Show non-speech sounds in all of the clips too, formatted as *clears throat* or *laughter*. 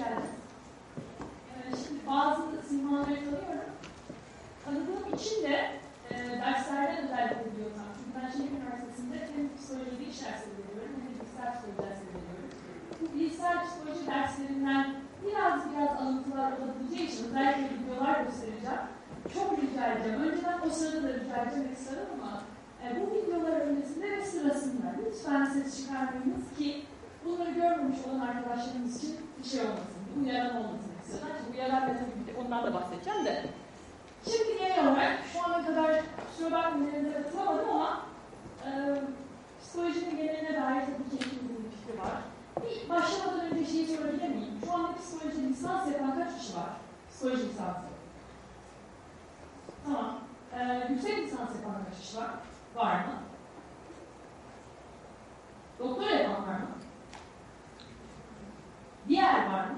Geldiniz. Ee, şimdi bazı simaları tanıyorum. Tanıdığım için de e, derslerden özellikle biliyorum. Çünkü ben Şehir Üniversitesi'nde hem psikoloji iş dersleri veriyorum hem de bilgisayar psikoloji dersleri veriyorum. Bu bilgisayar psikoloji derslerinden biraz biraz alıntılar olabileceği için özellikle videolar göstereceğim. Çok rica edeceğim. Önceden o sırada da rica edeceğim ekstra ama e, bu videolar öncesinde ve sırasında lütfen ses çıkarmayınız ki bunları görmemiş olan arkadaşlarımız için bir şey olmasın. Bu uyaran olmasın ekstra. Bu uyaran da tabii ondan da bahsedeceğim de. Şimdi genel olarak şu ana kadar bakmayın elimde katılamadım ama e, psikolojinin geneline dair tabii ki hepimizin bir fikri var. Bir başlamadan önce şeyi sorabilir miyim? Şu anda psikoloji lisans yapan kaç kişi var? Psikoloji lisansı. Tamam. Ee, yüksek lisans yapan kaç kişi var? Var mı? Doktora yapan var mı? Diğer var mı?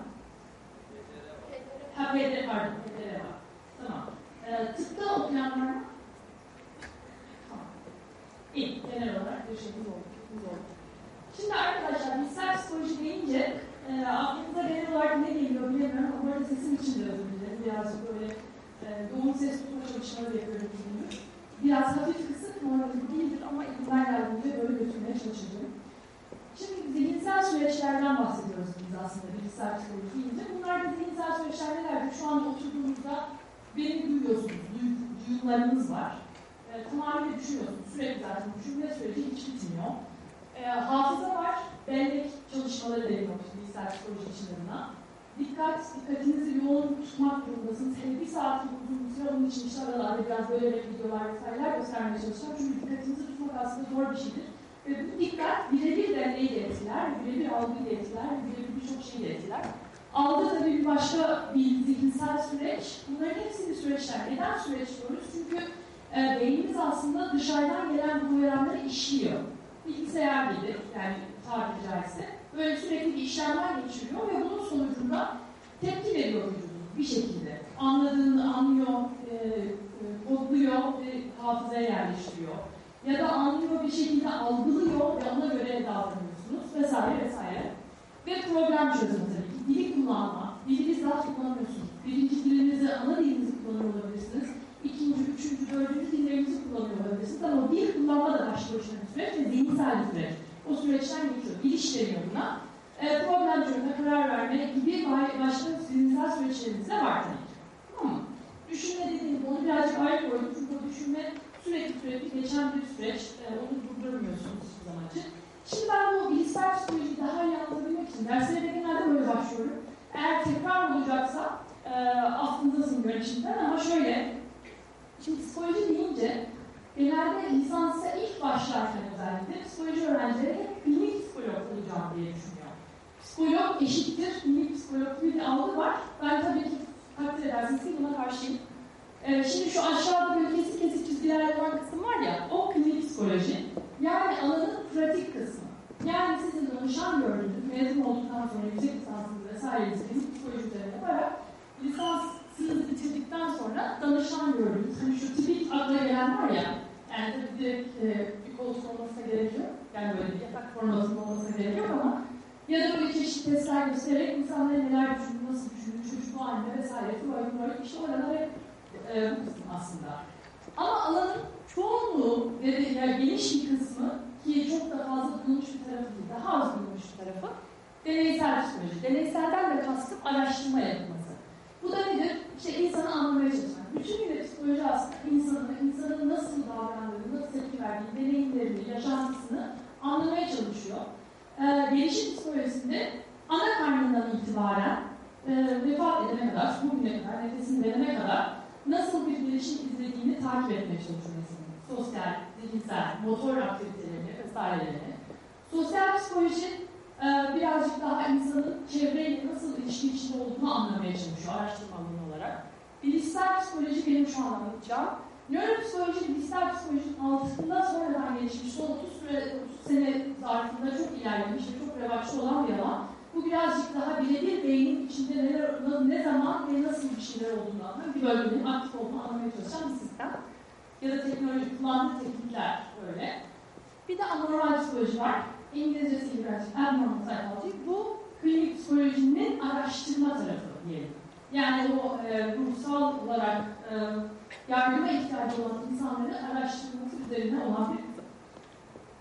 Ha, PD, pardon, var. Tamam. Ee, tıpta okuyan var mı? Tamam. İyi, genel olarak şeyimiz oldu. Oldu. Şimdi arkadaşlar, bilgisayar psikoloji deyince e, aklınıza genel olarak ne geliyor bilemiyorum ama arada sesim için de özür dilerim. Birazcık böyle e, doğum ses tutma çalışmaları yapıyorum bugün. Biraz hafif kısık, normal değildir ama elimden geldiğince böyle götürmeye çalışacağım. Süreçlerden bahsediyoruz biz aslında bilgisayar psikoloji deyince. Bunlar da zihinsel süreçler nelerdir? Şu anda oturduğunuzda beni duyuyorsunuz, duy, duyumlarınız var. E, tamamıyla düşünüyorsunuz. Sürekli zaten düşünme süreci hiç bitmiyor. E, hafıza var, bellek çalışmaları deniyor bilgisayar psikoloji adına. Dikkat, dikkatinizi yoğun tutmak durumundasınız. Hele bir saatlik uzun süre onun için işte aralarda biraz böyle videolar vesaireler göstermeye çalışacağım. Çünkü dikkatinizi tutmak aslında zor bir şeydir. Ve bu dikkat birebir denneyi de etkiler, birebir algıyı da etkiler, birebir birçok şeyi de etkiler. Algı tabii bir başka bir zihinsel süreç. Bunların hepsi bir süreçler. Neden süreç diyoruz? Çünkü e, beynimiz aslında dışarıdan gelen bu uyaranları işliyor. Bilgisayar gibi yani tabiri caizse. Böyle sürekli bir işlemler geçiriyor ve bunun sonucunda tepki veriyor vücudun bir şekilde. Anladığını anlıyor, e, e, kodluyor ve hafızaya yerleştiriyor ya da anlıyor bir şekilde algılıyor ve ona göre davranıyorsunuz vesaire vesaire. Ve problem çözümü tabii ki. Dili kullanma, dili bizzat kullanamıyorsunuz. Birinci dilinizi, ana dilinizi kullanıyor olabilirsiniz. İkinci, üçüncü, dördüncü dillerinizi kullanıyor olabilirsiniz. Ama dil kullanma da başlı başına bir süreç ve zihinsel bir süreç. O süreçten geçiyor. Biliş deniyor buna. E, problem çözümüne karar verme gibi başka zihinsel süreçlerimiz de var tabii ki. Tamam mı? Düşünme dediğim onu birazcık ayrı koydum. Çünkü o düşünme sürekli sürekli geçen bir süreç. E, onu durduramıyorsunuz hiçbir zaman. Şimdi ben bu bilgisayar psikolojiyi daha iyi anlatabilmek için derslere de genelde böyle başlıyorum. Eğer tekrar olacaksa e, aklınızdasın içinden ama şöyle şimdi psikoloji deyince genelde lisansa ilk başlarken özellikle psikoloji öğrencileri hep klinik psikolog olacağım diye düşünüyor. Psikolog eşittir klinik psikolog gibi bir algı var. Ben tabii ki takdir edersiniz ki buna karşıyım. Ee, şimdi şu aşağıda böyle kesik kesik çizgilerle olan kısım var ya, o klinik psikoloji. Yani alanın pratik kısmı. Yani sizin danışan gördüğünüz, mezun olduktan sonra yüksek lisansınız vesairenizi klinik psikoloji üzerine yaparak lisansınızı bitirdikten sonra danışan gördüğünüz, hani şu tipik akla gelen var ya, yani tabii direkt e, bir koltuk olmasına gerek yok. Yani böyle bir yatak formasının olmasına gerek yok ama ya da böyle çeşitli testler göstererek insanlar neler düşündüğü, nasıl düşündüğü, çocuk halinde vesaire, tuvalet, tuvalet, işte oralar hep e, bu kısım aslında. Ama alanın çoğunluğu ve de yani geniş bir kısmı ki çok da fazla duyulmuş bir tarafı değil, daha az duyulmuş bir tarafı deneysel psikoloji. Deneyselden de kastım araştırma yapılması. Bu da nedir? İşte insanı anlamaya çalışmak. Bütünüyle psikoloji aslında insanı, insanın nasıl davrandığını, nasıl tepki verdiğini, deneyimlerini, yaşantısını anlamaya çalışıyor. Ee, gelişim psikolojisinde ana karnından itibaren e, vefat edene kadar, bugüne kadar, nefesini verene kadar nasıl bir gelişim izlediğini takip etmeye çalışıyor insanın. Sosyal, zihinsel, motor aktivitelerini vesairelerini. Sosyal psikoloji e, birazcık daha insanın çevreyle nasıl ilişki içinde olduğunu anlamaya çalışıyor araştırma alanı olarak. Bilişsel psikoloji benim şu an anlatacağım. Nöropsikoloji, bilişsel psikolojinin altında sonradan gelişmiş, son 30, süre, 30 sene zarfında çok ilerlemiş ve çok revaçta olan bir alan. Bu birazcık daha birebir beynin içinde neler, ne zaman ve nasıl bir şeyler olduğunu anlıyor. Bir bölgenin aktif olduğunu anlamaya çalışan bir sistem. Ya da teknoloji kullandığı teknikler böyle. Bir de anormal psikoloji var. İngilizcesi birazcık abnormal psychology. Bu klinik psikolojinin araştırma tarafı diyelim. Yani o e, ruhsal olarak e, yardıma ihtiyacı olan insanları araştırması üzerine olan bir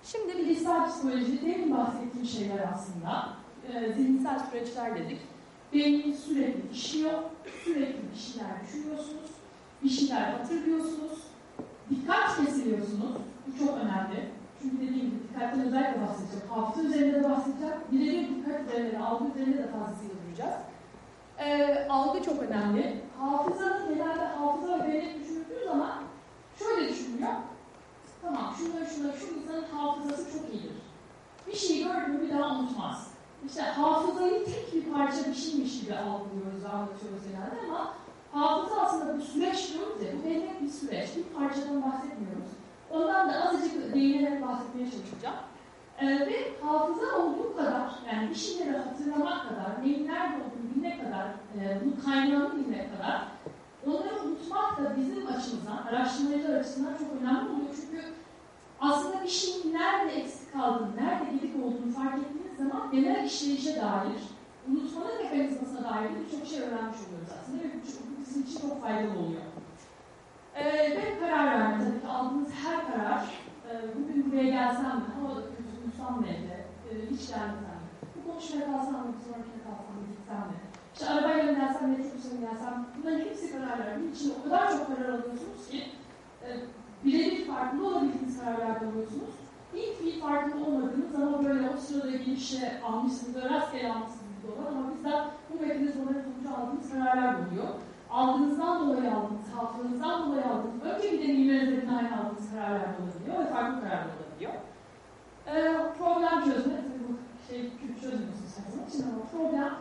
Şimdi bilişsel psikoloji demin bahsettiğim şeyler aslında. E, zihinsel süreçler dedik. Beynin sürekli işliyor, sürekli bir şeyler düşünüyorsunuz, bir şeyler hatırlıyorsunuz, dikkat kesiliyorsunuz. Bu çok önemli. Çünkü dediğim gibi dikkatten özellikle bahsedeceğim. Hafıza üzerinde de bahsedeceğim. Birebir dikkat üzerinde de, algı üzerinde de fazlasıyla duracağız. Ee, algı çok önemli. Hafızanın genelde hafıza ve bellek düşünüldüğü zaman şöyle düşünüyor. Tamam, şunları şunları, şu insanın hafızası çok iyidir. Bir şeyi gördü mü bir daha unutmaz. İşte hafızayı tek bir parça bir şeymiş gibi algılıyoruz, anlatıyoruz genelde ama hafıza aslında bir süreç diyoruz ya, bu bellek bir süreç, bir parçadan bahsetmiyoruz. Ondan da azıcık değinerek bahsetmeye çalışacağım. Ee, ve hafıza olduğu kadar, yani bir şeyleri hatırlamak kadar, neyin nerede olduğunu bilmek kadar, e, bunun kaynağını bilmek kadar, onları unutmak da bizim açımızdan, araştırmacılar açısından çok önemli oluyor. Çünkü aslında bir şeyin nerede eksik kaldığını, nerede gedik olduğunu fark ettiğiniz zaman genel işleyişe dair, unutmanın mekanizmasına dair birçok şey öğrenmiş oluyoruz aslında ve bu bizim için çok faydalı oluyor. Ee, ve karar verme tabii ki aldığınız her karar, e, bugün buraya gelsem mi, havada kötü uyusam mı evde, e, hiç gelmesem mi, bu konuşmaya kalsam mı, bir sonrakine kalsam mı, gitsem mi, işte arabayla mı gelsem, metrobüse mi gelsem, bunların hepsi kararlar. Bunun için o kadar çok karar alıyorsunuz ki, e, birebir farkında olabildiğiniz kararlar alıyorsunuz. İlk fiil farkında olmadığınız ama böyle o sırada bir şey almışsınız, rastgele almışsınız doğru ama biz de bu mekanizmaların sonucu aldığımız kararlar oluyor algınızdan dolayı aldığınız, hafızanızdan dolayı aldığınız, önce bir deneyimler üzerinden aynı aldığınız kararlar olabiliyor ve farklı kararlar olabiliyor. Ee, problem çözme, tabii bu şey çözmüyorsunuz her zaman için ama problem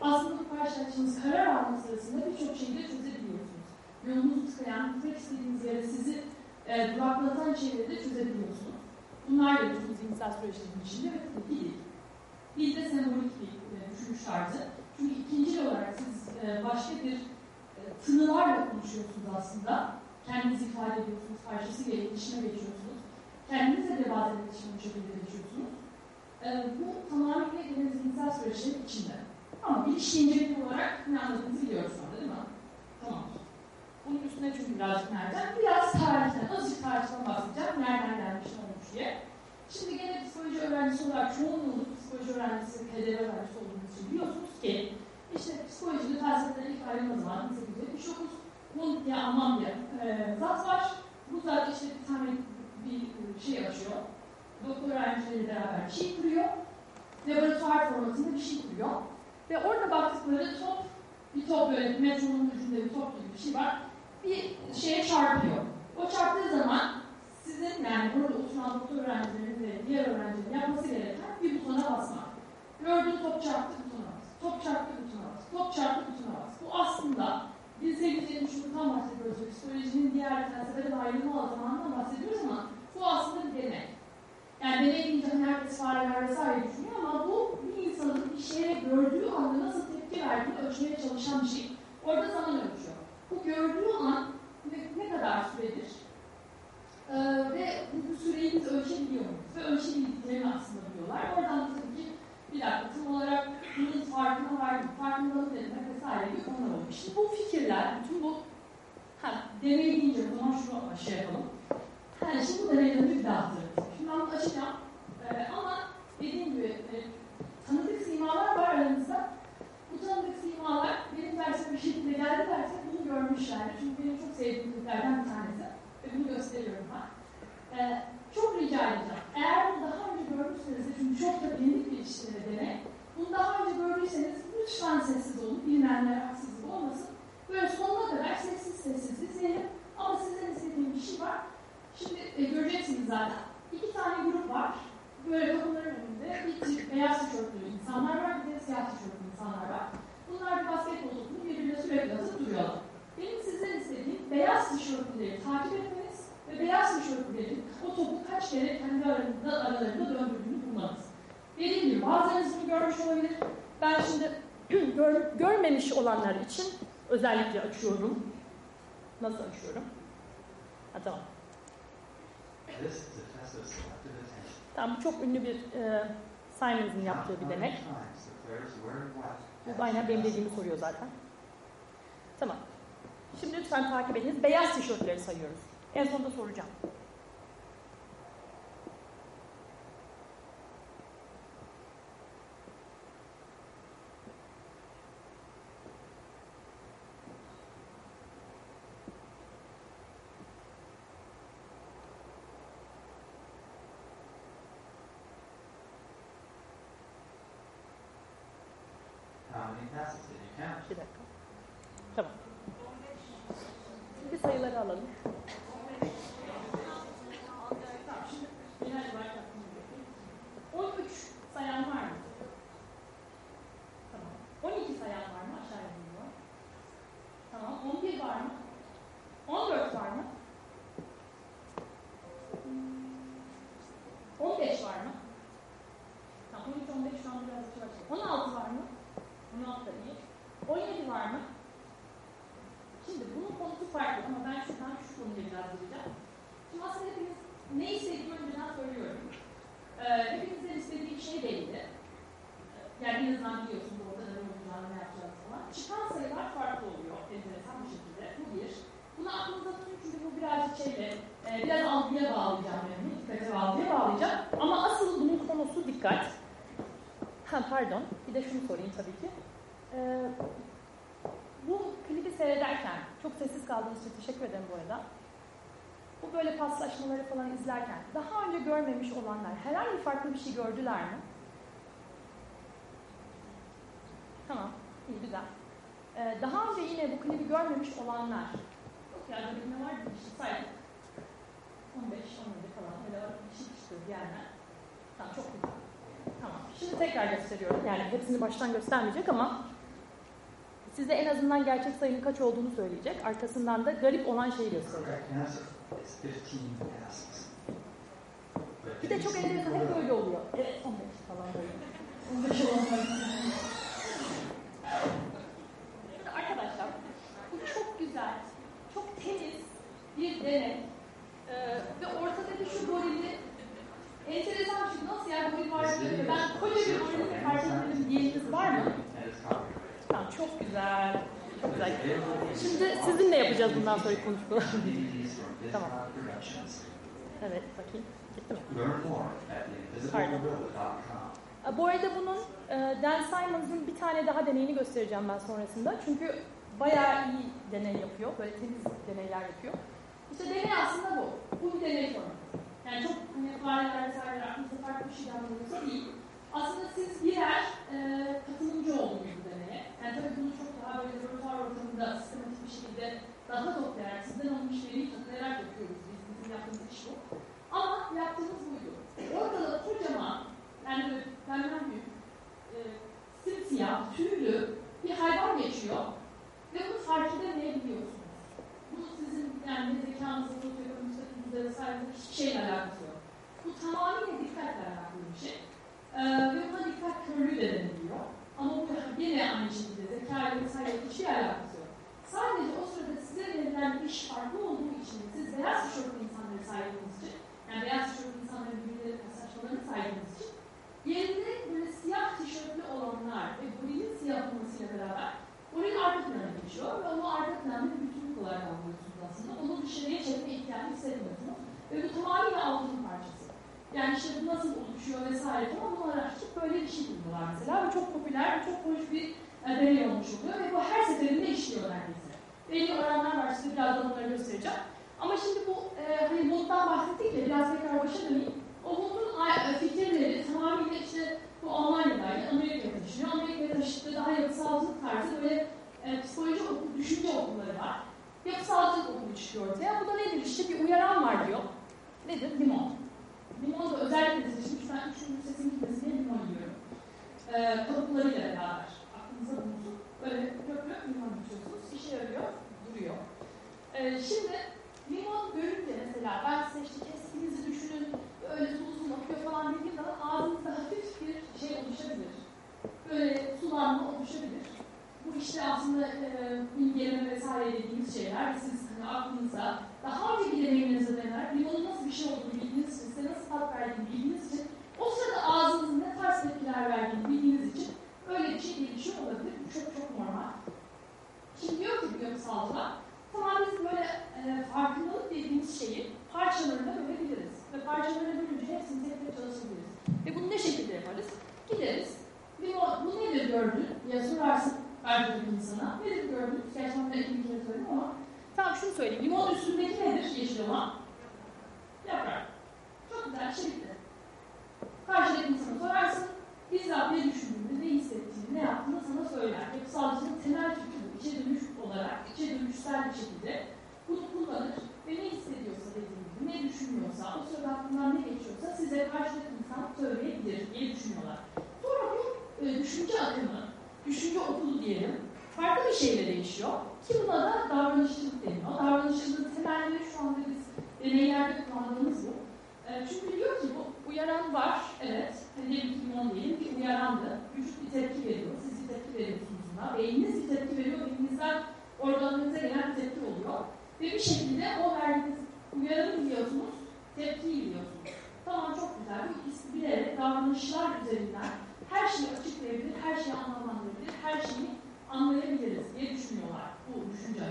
aslında karşılaştığınız karar alma sırasında birçok şeyi de çözebiliyorsunuz. Yolunuzu tıkayan, gitmek istediğiniz yere sizi e, duraklatan şeyleri de çözebiliyorsunuz. Bunlar da bütün zihinsel süreçlerin içinde ve tabii değil. Bir de sembolik bir e, düşünüş tarzı. Çünkü ikinci olarak siz e, başka bir tınılarla konuşuyorsunuz aslında. Kendinizi ifade ediyorsunuz, karşısıyla iletişime geçiyorsunuz. Kendinizle de bazen iletişime geçiyorsunuz. E, bu tamamıyla yine zihinsel süreçlerin içinde. Ama bir incelik olarak ne anladığınızı biliyoruz sonra değil mi? Tamam. Bunun üstüne çünkü birazcık nereden? Biraz tarihten, azıcık tarihten bahsedeceğim. Nereden gelmiş, diye. Şimdi gene psikoloji öğrencisi olarak çoğunluğunuz psikoloji öğrencisi, KDV öğrencisi olduğunuz için biliyorsunuz ki işte psikolojide felsefeden ilk ayrılma zamanı 1879. Wundt diye Alman bir e, zat var. Bu zat işte bir tane bir şey açıyor. Doktor öğrencileriyle beraber bir şey kuruyor. Laboratuvar formatında bir şey kuruyor. Ve orada baktıkları top, bir top böyle metronun ucunda bir top gibi bir şey var. Bir şeye çarpıyor. O çarptığı zaman sizin yani burada oturan doktor öğrencilerin ve diğer öğrencilerin yapması gereken bir butona basmak. Gördüğün top çarptı butona bas. Top çarptı butona bas. Top çarptı butona bas. Bu aslında 1873'ten bahsediyoruz ve psikolojinin diğer felsefeden ayrılma zamanından bahsediyoruz ama bu aslında bir deney. Yani deney deyince herkes fareler vesaire düşünüyor ama bu bir insanın bir şeye gördüğü anda nasıl tepki verdiğini ölçmeye çalışan bir şey. Orada zaman ölçüyor. Bu gördüğü an ne, ne kadar süredir ee, ve bu süreyi biz ölçebiliyor muyuz? Ve ölçebildiklerini aslında biliyorlar. Oradan tabii ki bir dakika tam olarak bunun farkına vardım, farkındalık demek vesaire gibi konular olmuş. İşte bu fikirler, bütün bu ha, deney deyince o zaman şunu şey yapalım. Ha, şimdi bu deneyleri bir daha hatırlayalım. Şimdi ben bunu açacağım. Ee, ama dediğim gibi e, tanıdık simalar var aranızda. Bu tanıdık simalar benim dersime bir şekilde geldilerse bunu görmüşler. Çünkü benim çok sevdiğim tiplerden bir tanesi. Bunu gösteriyorum ben. Ee, çok rica edeceğim. Eğer bunu daha önce görmüşseniz, çünkü çok da bilindik bir işte deney, bunu daha önce gördüyseniz lütfen sessiz olun, bilmeyenler haksızlık olmasın. Böyle sonuna kadar sessiz sessiz izleyelim. Ama sizden istediğim bir şey var. Şimdi e, göreceksiniz zaten. İki tane grup var. Böyle kapıların önünde bir beyaz tişörtlü insanlar var, bir de siyah tişörtlü insanlar var. Bunlar bir basketbol topunu birbirine sürekli atıp duruyorlar. Benim sizden istediğim beyaz tişörtlüleri takip etmeniz ve beyaz tişörtlülerin o topu kaç kere kendi aralarında, aralarında döndürdüğünü bulmanız. Dediğim gibi bazılarınız bunu görmüş olabilir. Ben şimdi *clears throat* gör, görmemiş olanlar için özellikle açıyorum. Nasıl açıyorum? Ha tamam. Tamam bu çok ünlü bir e, Simons'ın yaptığı bir denek. Bu aynen benim dediğimi soruyor zaten. Tamam. Şimdi lütfen takip ediniz. Beyaz tişörtleri sayıyoruz. En sonunda soracağım. Bir dakika. Tamam. Şimdi sayıları alalım. Tamam şimdi genel olarak aklımda bekleyin. 13 sayan var mı? Tamam. 12 sayan var mı? Aşağıya doğru. Tamam. 11 var mı? 14 var mı? 15 var mı? Tamam 13 15 şu an biraz açı açı. 16 var mı? 16 da değil. 17 var mı? Şimdi bunun konusu farklı ama ben şuradan şu konuya biraz gireceğim. Şimdi aslında hepiniz ne istediğimi önceden söylüyorum. Ee, hepinizin istediği bir şey belli. Ee, Yani en azından biliyorsunuz orada ne olacağını, ne yapacağını falan. Çıkan sayılar farklı oluyor enteresan bir şekilde. Bu bir. Bunu aklınıza tutun çünkü bu birazcık şeyle, e, biraz algıya bağlayacağım yani. Dikkate ve algıya bağlayacağım. Ama asıl bunun konusu dikkat. Ha pardon. Bir de şunu sorayım tabii ki. Ee, bu klibi seyrederken, çok sessiz kaldığınız için teşekkür ederim bu arada. Bu böyle paslaşmaları falan izlerken daha önce görmemiş olanlar herhangi farklı bir şey gördüler mi? Tamam, iyi güzel. Ee, daha önce yine bu klibi görmemiş olanlar Yok bir ne var bir işte saydık. 15, 17 falan böyle bir şey çıktı diyenler. Tamam çok güzel. Tamam. Şimdi tekrar gösteriyorum. Yani hepsini baştan göstermeyecek ama size en azından gerçek sayının kaç olduğunu söyleyecek. Arkasından da garip olan şeyi gösterecek. Correct answer is 15 passes. But Bir de çok enteresan hep böyle oluyor. Evet 15 falan böyle. 15 olanlar. Şimdi arkadaşlar bu çok güzel, çok temiz bir deney. Ee, ve ortadaki şu gorili enteresan bir şey. Nasıl yani goril var diyor. Ben koca bir gorilin etmedim diyeniniz var mı? Tamam çok güzel. Çok güzel. Şimdi sizinle yapacağız bundan sonraki konuşmaları. Tamam. Evet bakayım. Mi? Theinvisiblegorilla.com. E, Bu arada bunun e, Dan Simons'ın bir tane daha deneyini göstereceğim ben sonrasında. Çünkü bayağı iyi deney yapıyor. Böyle temiz deneyler yapıyor. İşte deney aslında bu. Bu bir deney formu. Yani çok hani fareler vesaire aklınızda farklı bir şey anlamıyorsa değil. Aslında siz birer e, katılımcı oldunuz bu deneye. Yani tabii bunu çok daha böyle laboratuvar ortamında sistematik bir şekilde daha toplayarak, sizden alınmış veriyi toplayarak yapıyoruz biz. Bizim yaptığımız iş bu. Ama yaptığımız buydu. Orada da kocaman, yani benden büyük, e, simsiyah, tüylü bir hayvan geçiyor. Ve bunu fark edemeyebiliyorsunuz. Bu sizin yani zekanızla, sosyoekonomik statünüzle vesaire hiçbir şeyle alakası yok. Bu tamamıyla dikkatle alakalı bir şey. Ee, ve buna dikkat körlüğü de deniliyor. Ama bu yine aynı şekilde zeka ile vesaire hiçbir alakası yok. Sadece o sırada size verilen iş farklı olduğu için siz beyaz tişörtlü insanları saydığınız için yani beyaz tişörtlü insanların birbirleri pasajmalarını saydığınız için yerinde böyle siyah tişörtlü olanlar ve gorilin siyah olmasıyla beraber goril arka plana geçiyor ve onu arka planda bir bütünlük olarak algılıyorsunuz aslında. Onu dışarıya çekme ihtiyacı hissetmiyorsunuz. Ve bu tamamıyla algının parçası. Yani işte bu nasıl oluşuyor vesaire falan bunu araştırıp böyle bir şey buluyorlar mesela. Bu çok popüler, çok hoş bir e, deney olmuş oluyor ve bu her seferinde işliyor neredeyse. Belli oranlar var size birazdan onları göstereceğim. Ama şimdi bu e, hani moddan bahsettik ya biraz tekrar başa döneyim. O modun a- fikirleri tamamıyla işte bu Almanya'daydı, Amerika'ya taşınıyor. Amerika'ya taşıdığı daha yapısalcılık tarzı böyle e, psikoloji okulu, düşünce okulları var. Yapısalcılık okulu çıkıyor ortaya. Bu da nedir? İşte bir uyaran var diyor. Nedir? Limon. Limon da özellikle seçilmiş. Ben üç gün sesim gitmesin diye limon yiyorum. E, kabuklarıyla beraber. Aklınıza bulunsun. Böyle köp köp limon içiyorsunuz. İşe yarıyor, duruyor. E, şimdi limon görünce mesela ben size işte kestiğinizi düşünün, öyle sulu sulu akıyor falan dediğim zaman ağzınızda hafif bir şey oluşabilir. Böyle sulanma oluşabilir. Bu işte aslında e, imgeleme vesaire dediğimiz şeyler siz hani aklınıza daha önceki deneyimlerinize dayanarak limonun nasıl bir şey olduğunu bildiğiniz size nasıl tat verdiğini bildiğiniz için o sırada ağzınızın ne tarz tepkiler verdiğini bildiğiniz için öyle bir şey gelişiyor olabilir. Çok çok normal. Şimdi diyor ki diyor sağlığa tamam biz böyle e, farkındalık dediğimiz şeyi parçalarına bölebiliriz. Ve parçalarına bölünce hepsini tek tek çalışabiliriz. Ve bunu ne şekilde yaparız? Gideriz. Bir, bu nedir gördün? Ya sorarsın bence bir insana. Nedir gördün? Gerçekten ben ilgili söyledim ama. Tamam şunu söyleyeyim. Limon üstündeki nedir yeşil olan? Yaprak. Çok güzel, şey bitti. Karşıdaki insana sorarsın. Bizzat ne düşündüğünü, ne hissettiğini, ne yaptığını sana söyler. Yapısalcının temel bu. İçe dönüş olarak, içe dönüşsel bir şekilde bunu kullanır ve ne hissediyorsa dediğim gibi, ne düşünüyorsa, o sırada aklından ne geçiyorsa size karşıdaki insan söyleyebilir diye düşünüyorlar. Sonra bu e, düşünce akımı, düşünce okulu diyelim, farklı bir şeyle değişiyor. Ki buna da davranışçılık deniyor. Davranışçılığın temelleri şu anda biz deneylerde kullandığımız bu. E, çünkü diyor ki bu uyaran var, evet. Hani diyelim ki limon diyelim ki uyarandı. Vücut bir tepki veriyor, siz bir tepki veriyorsunuz buna. Beyniniz bir tepki veriyor, beyninizden organlarınıza gelen bir tepki oluyor. Ve bir şekilde o verdiğiniz uyarını biliyorsunuz, tepkiyi biliyorsunuz. Tamam çok güzel. Bu ikisi bilerek davranışlar üzerinden her şeyi açıklayabilir, her şeyi anlamlandırabilir, her şeyi anlayabiliriz diye düşünüyorlar bu düşünce.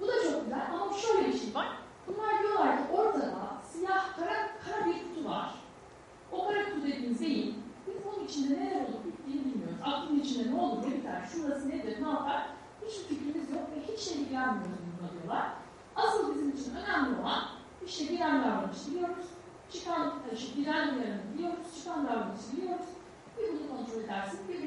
Bu da çok güzel ama şöyle bir şey var. Bunlar diyorlar ki ortada siyah, kara, kara bir kutu var. O kara kutu dediğimiz beyin, biz bunun içinde neler olup bittiğini bilmiyoruz. Aklın içinde ne olur, ne biter, şurası nedir, ne yapar, hiçbir fikrimiz yok ve hiç de ilgilenmiyoruz bununla diyorlar. Asıl bizim için önemli olan işte giren davranışı biliyoruz, çıkan işte giren uyarını biliyoruz, çıkan davranışı biliyoruz. Bir bunu kontrol edersin, bir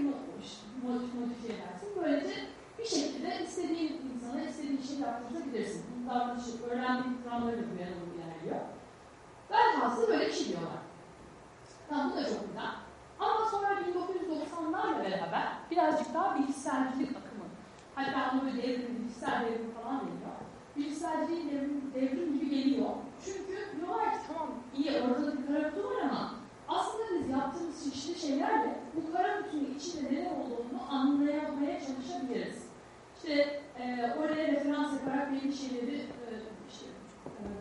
bunu modifiye edersin. Böylece bir şekilde istediğin insana istediğin şeyi yaptırabilirsin. Bu davranışı öğrendiğin kuramları da bu yana ilerliyor. Velhasıl böyle bir şey diyorlar. Tamam bu da çok güzel. Ama sonra 1990'larla beraber birazcık daha bilişselcilik akımı. Hatta onu böyle devrim, bilişsel devrim falan deniyor. Bilişselciliğin devrim, devrim gibi geliyor. Çünkü diyorlar ki tamam iyi ortada bir kara var ama aslında biz yaptığımız çeşitli şeylerle bu kara kutunun içinde neler olduğunu anlayamaya çalışabiliriz. İşte e, oraya referans yaparak belli şeyleri e,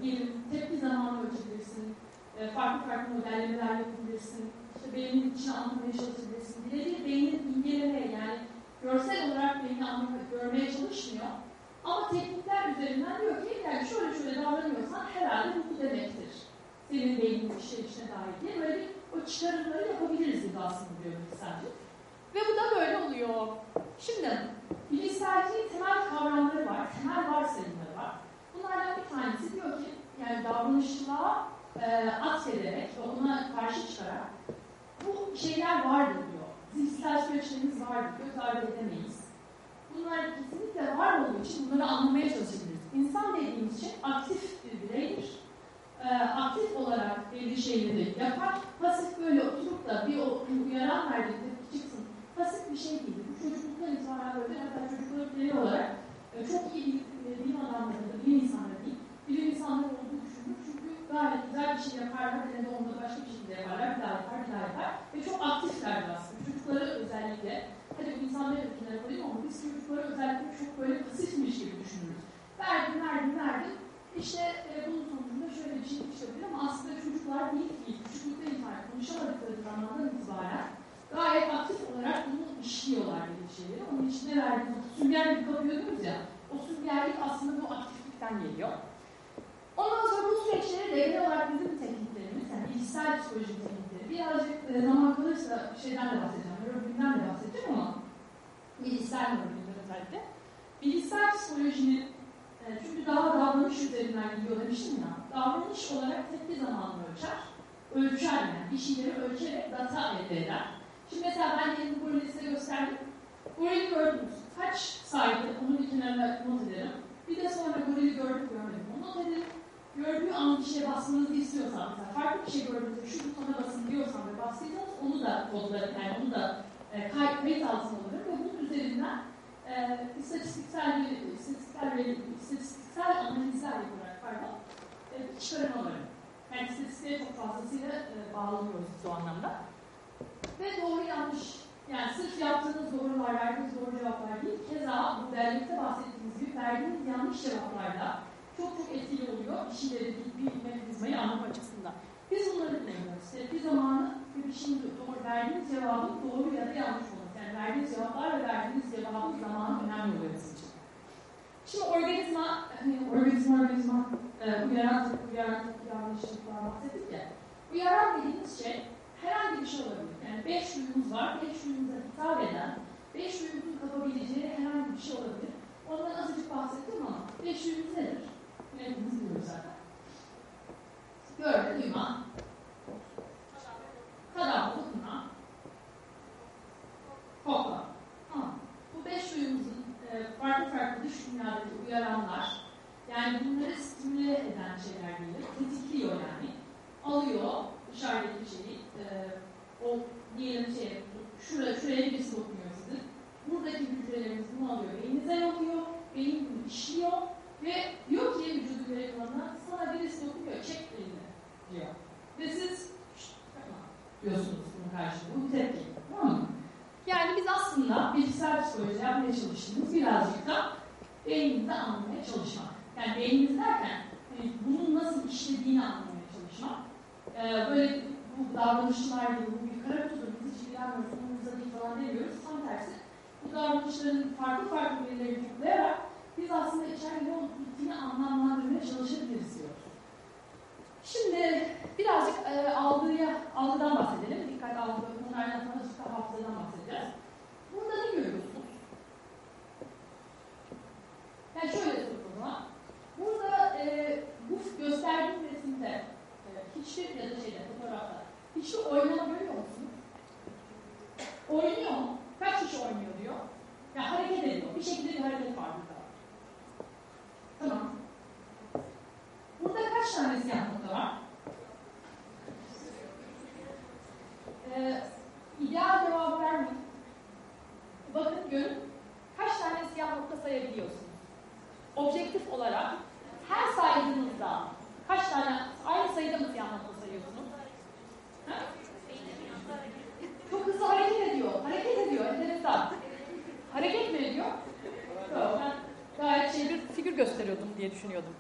diyelim tepki zamanı ölçebilirsin, e, farklı farklı modellemeler yapabilirsin, işte beynin içine anlamaya çalışabilirsin. Dilediği beynin imgelemeye yani görsel olarak beyni anlamak, görmeye çalışmıyor. Ama teknikler üzerinden diyor ki yani şöyle şöyle davranıyorsan herhalde bu demektir. Senin beynin işleyişine dair diye böyle bir o çıkarımları yapabiliriz biz aslında diyor. Ve bu da böyle oluyor. Şimdi bilgisayarcının temel kavramları var, temel varsayımları var. Bunlardan bir tanesi diyor ki yani davranışçılığa e, atfederek ve ona karşı çıkarak bu şeyler vardır diyor. Zihinsel süreçlerimiz vardır, göz ardı edemeyiz. Bunlar kesinlikle var olduğu için bunları anlamaya çalışabiliriz. İnsan dediğimiz şey aktif bir bireydir. E, aktif olarak belli şeyleri yapar. Pasif böyle oturup da bir, uyaran verdiğinde çıksın. Pasif bir şey değil. Bu çocukluktan itibaren böyle hatta çocuklar olarak e, çok iyi bilim adamları da, bilim insanları değil, bilim insanları olduğu düşünülür. Çünkü gayet güzel bir şey yaparlar, bir de onda başka bir şekilde yaparlar, bir daha yapar, bir daha yapar. Ve çok aktiflerdir aslında. Çocukları özellikle, hadi bu insanları da kenara koyayım ama biz çocukları özellikle çok böyle pasifmiş gibi düşünürüz. Verdim, verdim, verdim. İşte e, bunun sonucunda şöyle bir şey çıkabilir ama aslında çocuklar değil ki, küçüklükten itibaren konuşamadıkları zamandan itibaren gayet aktif olarak bunu işliyorlar gibi şeyleri. Onun içine verdiğimiz sünger gibi kapıyordunuz ya, o süngerlik aslında bu aktiflikten geliyor. Ondan sonra bu süreçleri devre olarak bizim tekniklerimiz, yani bilgisayar psikoloji teknikleri, birazcık e, zaman kalırsa şeyden de bahsedeceğim, nörobimden de bahsedeceğim ama bilgisayar nörobimden özellikle. Bilgisayar psikolojinin, e, çünkü daha davranış üzerinden gidiyor demiştim ya, davranış olarak tepki zamanını ölçer, ölçer yani, bir şeyleri ölçerek data elde eder. Şimdi mesela ben yeni bu size gösterdim. Gorili gördünüz. Kaç saydı onu bir kenara not edelim. Bir de sonra gorili gördük görmedim. Onu not edelim. Gördüğü an bir şeye basmanızı istiyorsan mesela farklı bir şey gördüğünüzde şu butona basın diyorsan ve bastıysanız onu da kodlarım yani onu da e, kayıt, altına alırım ve bunun üzerinden e, istatistiksel bir istatistiksel, bir, istatistiksel analizler yaparak pardon e, çıkarım alırım. Yani istatistiğe çok fazlasıyla e, bağlanıyoruz o anlamda. Ve doğru yanlış yani sırf yaptığınız doğrular, verdiğiniz doğru cevaplar değil, keza bu bellikte bahsettiğimiz gibi verdiğiniz yanlış cevaplarda çok çok etkili oluyor kişileri bir, mekanizmayı anlama açısından. Biz bunları kullanıyoruz. Bir zamanı bir şeyin doğru, verdiğiniz cevabın doğru ya da yanlış olması. Yani verdiğiniz cevaplar ve verdiğiniz cevabın zamanı önemli oluyor bizim için. Şimdi organizma, hani organizma, organizma, e, uyaran, uyaran, yanlışlıklar bahsettik ya. Uyaran dediğimiz şey herhangi bir şey olabilir. Yani beş duyumuz var, beş duyumuza hitap eden, beş duyumuzun kapabileceği herhangi bir şey olabilir. Ondan azıcık bahsettim ama beş duyumuz nedir? Hepimiz biliyoruz zaten. Görme, duyma, kadar dokunma, düşünüyordum.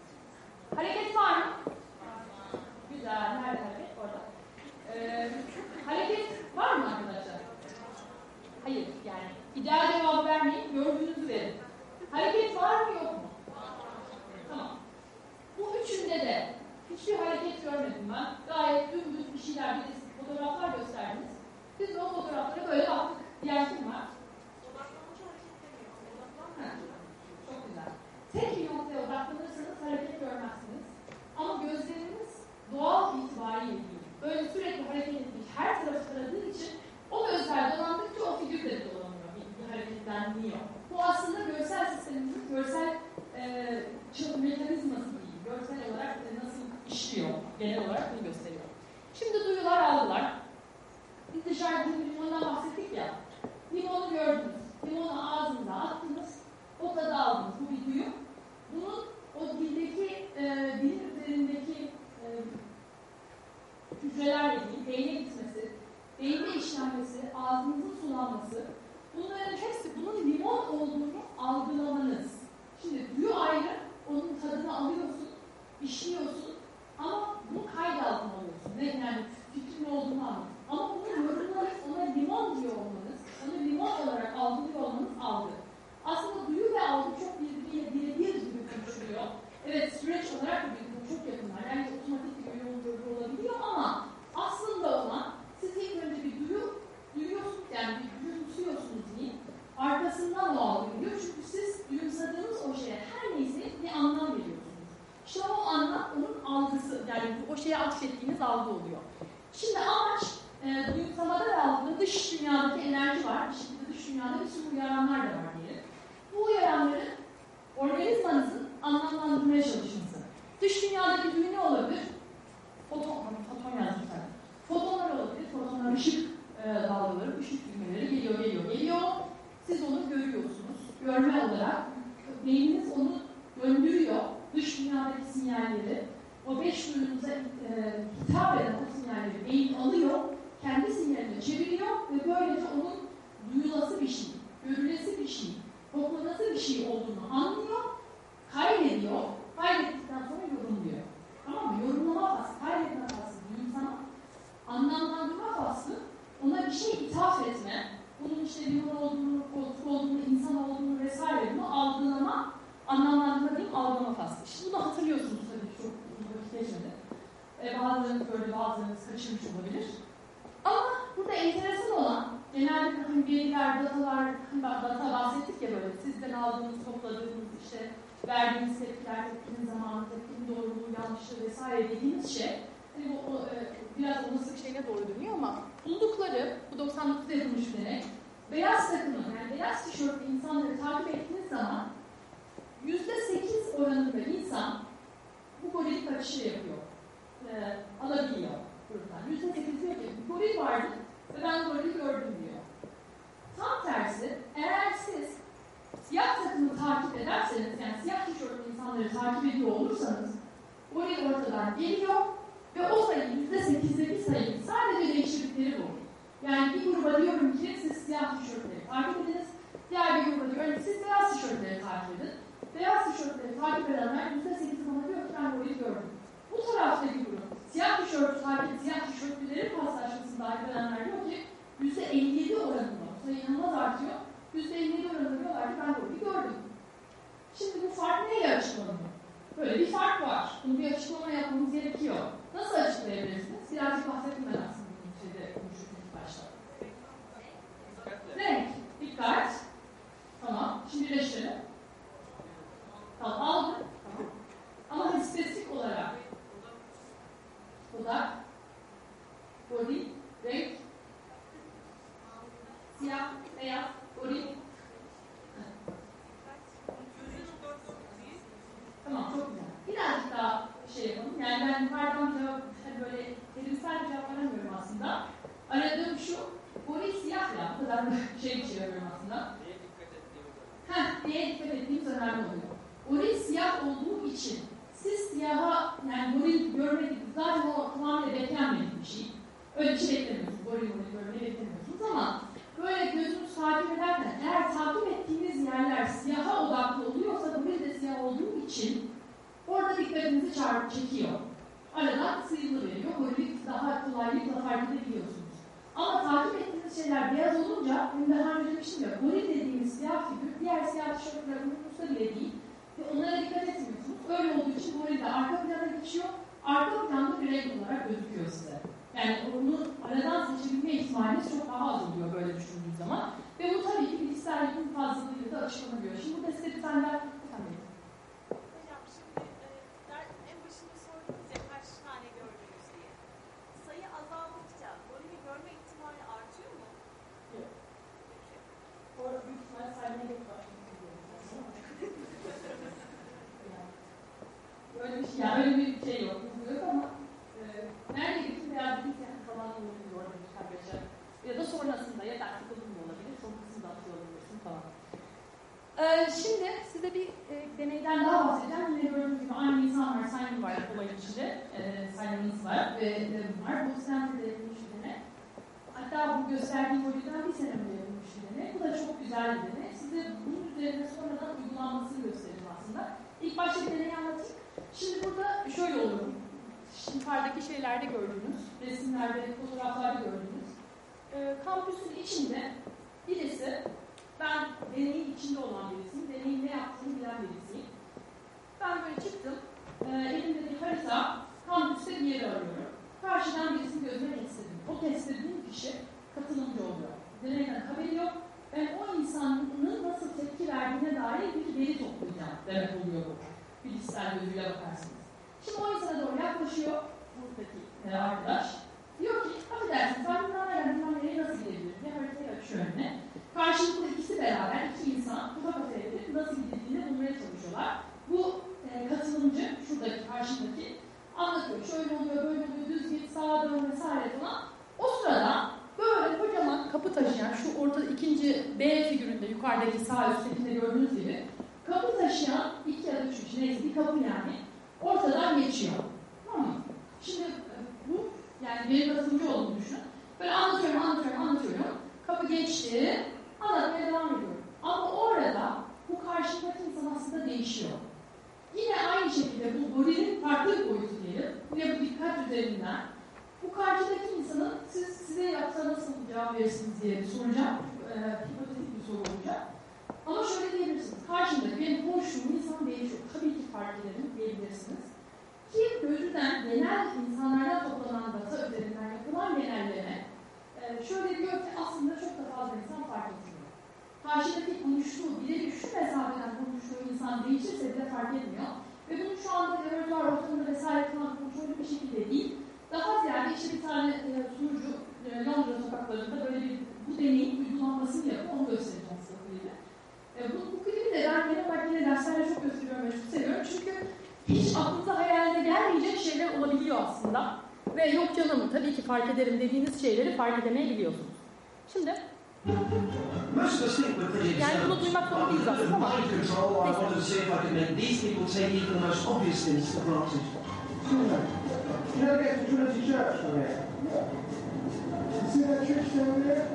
Alabiliyor gruptan. %8 diyor ki goril vardı ve ben gorili gördüm diyor. Tam tersi eğer siz siyah takımı takip ederseniz yani siyah tişörtlü insanları takip ediyor olursanız goril ortadan geliyor ve o sayı %8'deki sayı sadece değiştirdikleri bu. Yani bir gruba diyorum ki siz siyah tişörtleri takip ediniz. Diğer bir gruba diyorum ki siz beyaz tişörtleri takip edin. Beyaz tişörtleri takip edenler %8 bana diyor ki ben goril gördüm. Bu taraftaki grup siyah tişörtü takip, siyah tişörtlüleri paslaşmasını takip edenler diyor ki %57 oranında. Bu sayı inanılmaz artıyor. %57 oranında diyorlar ki ben gorili gördüm. Şimdi bu fark neyle açıklanıyor? Böyle bir fark var. Bunu bir açıklama yapmamız gerekiyor. Nasıl açıklayabilirsiniz? Birazcık bahsettim ben aslında bu şeyde konuşurken ilk başta. Renk, dikkat. Tamam. Şimdi birleştirelim. Tamam, aldım. Tamam. Ama hani olarak odak, body, renk, siyah, beyaz, body. Tamam, çok güzel. Birazcık daha şey yapalım. Yani ben yukarıdan cevap, hani böyle terimsel cevap aramıyorum aslında. Aradığım şu, body siyah ya. Bu kadar *laughs* şey bir şey arıyorum aslında. Heh, neye dikkat ettiğimiz önemli oluyor. Goril siyah olduğu için siz siyaha, yani goril görmediğiniz, zaten o tamamen beklenmedik bir şey. Öyle bir şey beklemiyorsunuz, goril goril görmeyi beklemiyorsunuz ama böyle gözünüz takip ederken eğer takip ettiğiniz yerler siyaha odaklı oluyorsa goril de siyah olduğu için orada dikkatinizi çağırıp çekiyor. Aradan sıyrılıveriyor, gorili daha kolaylıkla fark edebiliyorsunuz. Ama takip ettiğiniz şeyler beyaz olunca, bunu daha önce demiştim ya, goril dediğimiz siyah figür, diğer siyah tişörtler umurunuzda bile değil. Ve onlara dikkat etmiyorsunuz. Öyle olduğu için goril de arka plana geçiyor. Arka planda bir renk olarak gözüküyor size. Yani onu aradan seçebilme ihtimaliniz çok daha az oluyor böyle düşündüğünüz zaman. Ve bu tabii ki bilgisayar yapım fazlalığıyla da açıklanabiliyor. Şimdi bu testi senden efendim. Hocam şimdi e, der- en başında sordunuz ya kaç tane gördünüz diye. Sayı azaldıkça golümü görme ihtimali artıyor mu? Yok. Peki. Orada büyük ihtimalle saymaya gerek var. Öyle bir şey, yani öyle bir şey yok, bu yok ama e, nerede gittin veya bir tane falan olabilir orada bir arkadaşlar. Ya da sonrasında ya da takıldın mı olabilir, son kısımda atıyor olabilirsin falan. E, şimdi size bir e, deneyden daha bahsedeceğim. Yine gördüğünüz gibi aynı insan var, Simon var olayın içinde. E, Simon'ınız var ve e, bunlar. Bu Stanford'da yapılmış bir deney. Hatta bu gösterdiğim bölümden bir sene önce yapılmış bir deney. Bu da çok güzel bir deney. Size bunun üzerine sonradan uygulanmasını göstereceğim aslında. İlk başta bir deneyi anlatayım. Şimdi burada şöyle olur. Şimdi yukarıdaki şeylerde gördüğünüz, resimlerde, fotoğraflarda gördüğünüz. E, kampüsün içinde birisi, ben deneyin içinde olan birisiyim, deneyin ne yaptığını bilen birisiyim. Ben böyle çıktım, e, elimde bir harita, kampüste bir yeri arıyorum. Karşıdan birisini gözüme kestirdim. O kestirdiğim kişi katılımcı oluyor. Deneyden haberi yok. Ben o insanın nasıl tepki verdiğine dair bir veri toplayacağım demek oluyor bu. Bilişsel gözüyle bakarsınız. Şimdi o insana doğru yaklaşıyor buradaki e, arkadaş. Diyor ki, affedersiniz ben bundan nereden bilmem nereye nasıl gidebilirim diye haritayı açıyor önüne. Karşılıklı ikisi beraber, iki insan kafeye gidip nasıl gidildiğini bulmaya çalışıyorlar. Bu e, katılımcı, şuradaki, karşındaki anlatıyor. Şöyle oluyor, böyle oluyor, düz git, sağa dön vesaire falan. O sırada böyle kocaman kapı taşıyan, şu ortada ikinci B figüründe yukarıdaki sağ üsttekinde gördüğünüz gibi kapı taşıyan iki ya da üç kişi neyse bir kapı yani ortadan geçiyor. Tamam mı? Şimdi e, bu yani benim katılımcı olduğunu düşünün. Böyle anlatıyorum, anlatıyorum, anlatıyorum. Kapı geçti, anlatmaya devam ediyorum. Ama orada bu karşıdaki insan aslında değişiyor. Yine aynı şekilde bu gorilin farklı bir boyutu diyelim. Yine bu dikkat üzerinden. Bu karşıdaki insanın siz size yapsa nasıl cevap verirsiniz diye soracağım. Ee, hipotetik bir soru olacak. Ama şöyle diyebilirsiniz. Karşımda benim konuştuğum insan değişiyor. Tabii ki fark ederim diyebilirsiniz. Ki gözüden genel insanlardan toplanan data üzerinden yapılan genelleme e, şöyle diyor ki aslında çok da fazla insan fark etmiyor. Karşıdaki konuştuğu, birebir şu mesafeden konuştuğu insan değişirse bile fark etmiyor. Ve bunu şu anda laboratuvar ortamında vesaire falan kontrollü bir şekilde değil, daha ziyade işte bir tane e, sunucu e, Londra sokaklarında böyle bir bu deneyin uygulanmasını yapıp onu göstereceğim size klibi. E, bu, bu klibi de ben genel olarak yine derslerde çok gösteriyorum ve çok seviyorum. Çünkü hiç aklınıza hayalinde gelmeyecek şeyler olabiliyor aslında. Ve yok canım tabii ki fark ederim dediğiniz şeyleri fark edemeyebiliyorsunuz. Şimdi Most of us think we're pretty Yani bunu intelligent. duymak zorunda değiliz But aslında ama. Mind control, I wanted to see if I could make these people take even the most obvious things for granted. You know, get to Trinity Church from here. You see that church down there?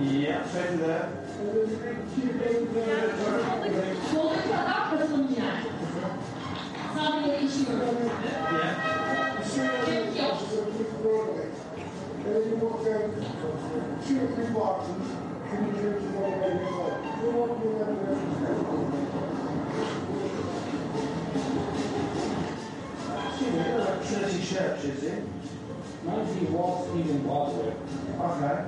Yeah, straight to there. And there's a big baby there. Yeah. You see that Thank you. church is on East Broadway. And then you walk down two or three blocks and Trinity Church is all the way there. You walk in that See, we know that Trinity Church, is it? 19 Wall Street in Broadway. Okay.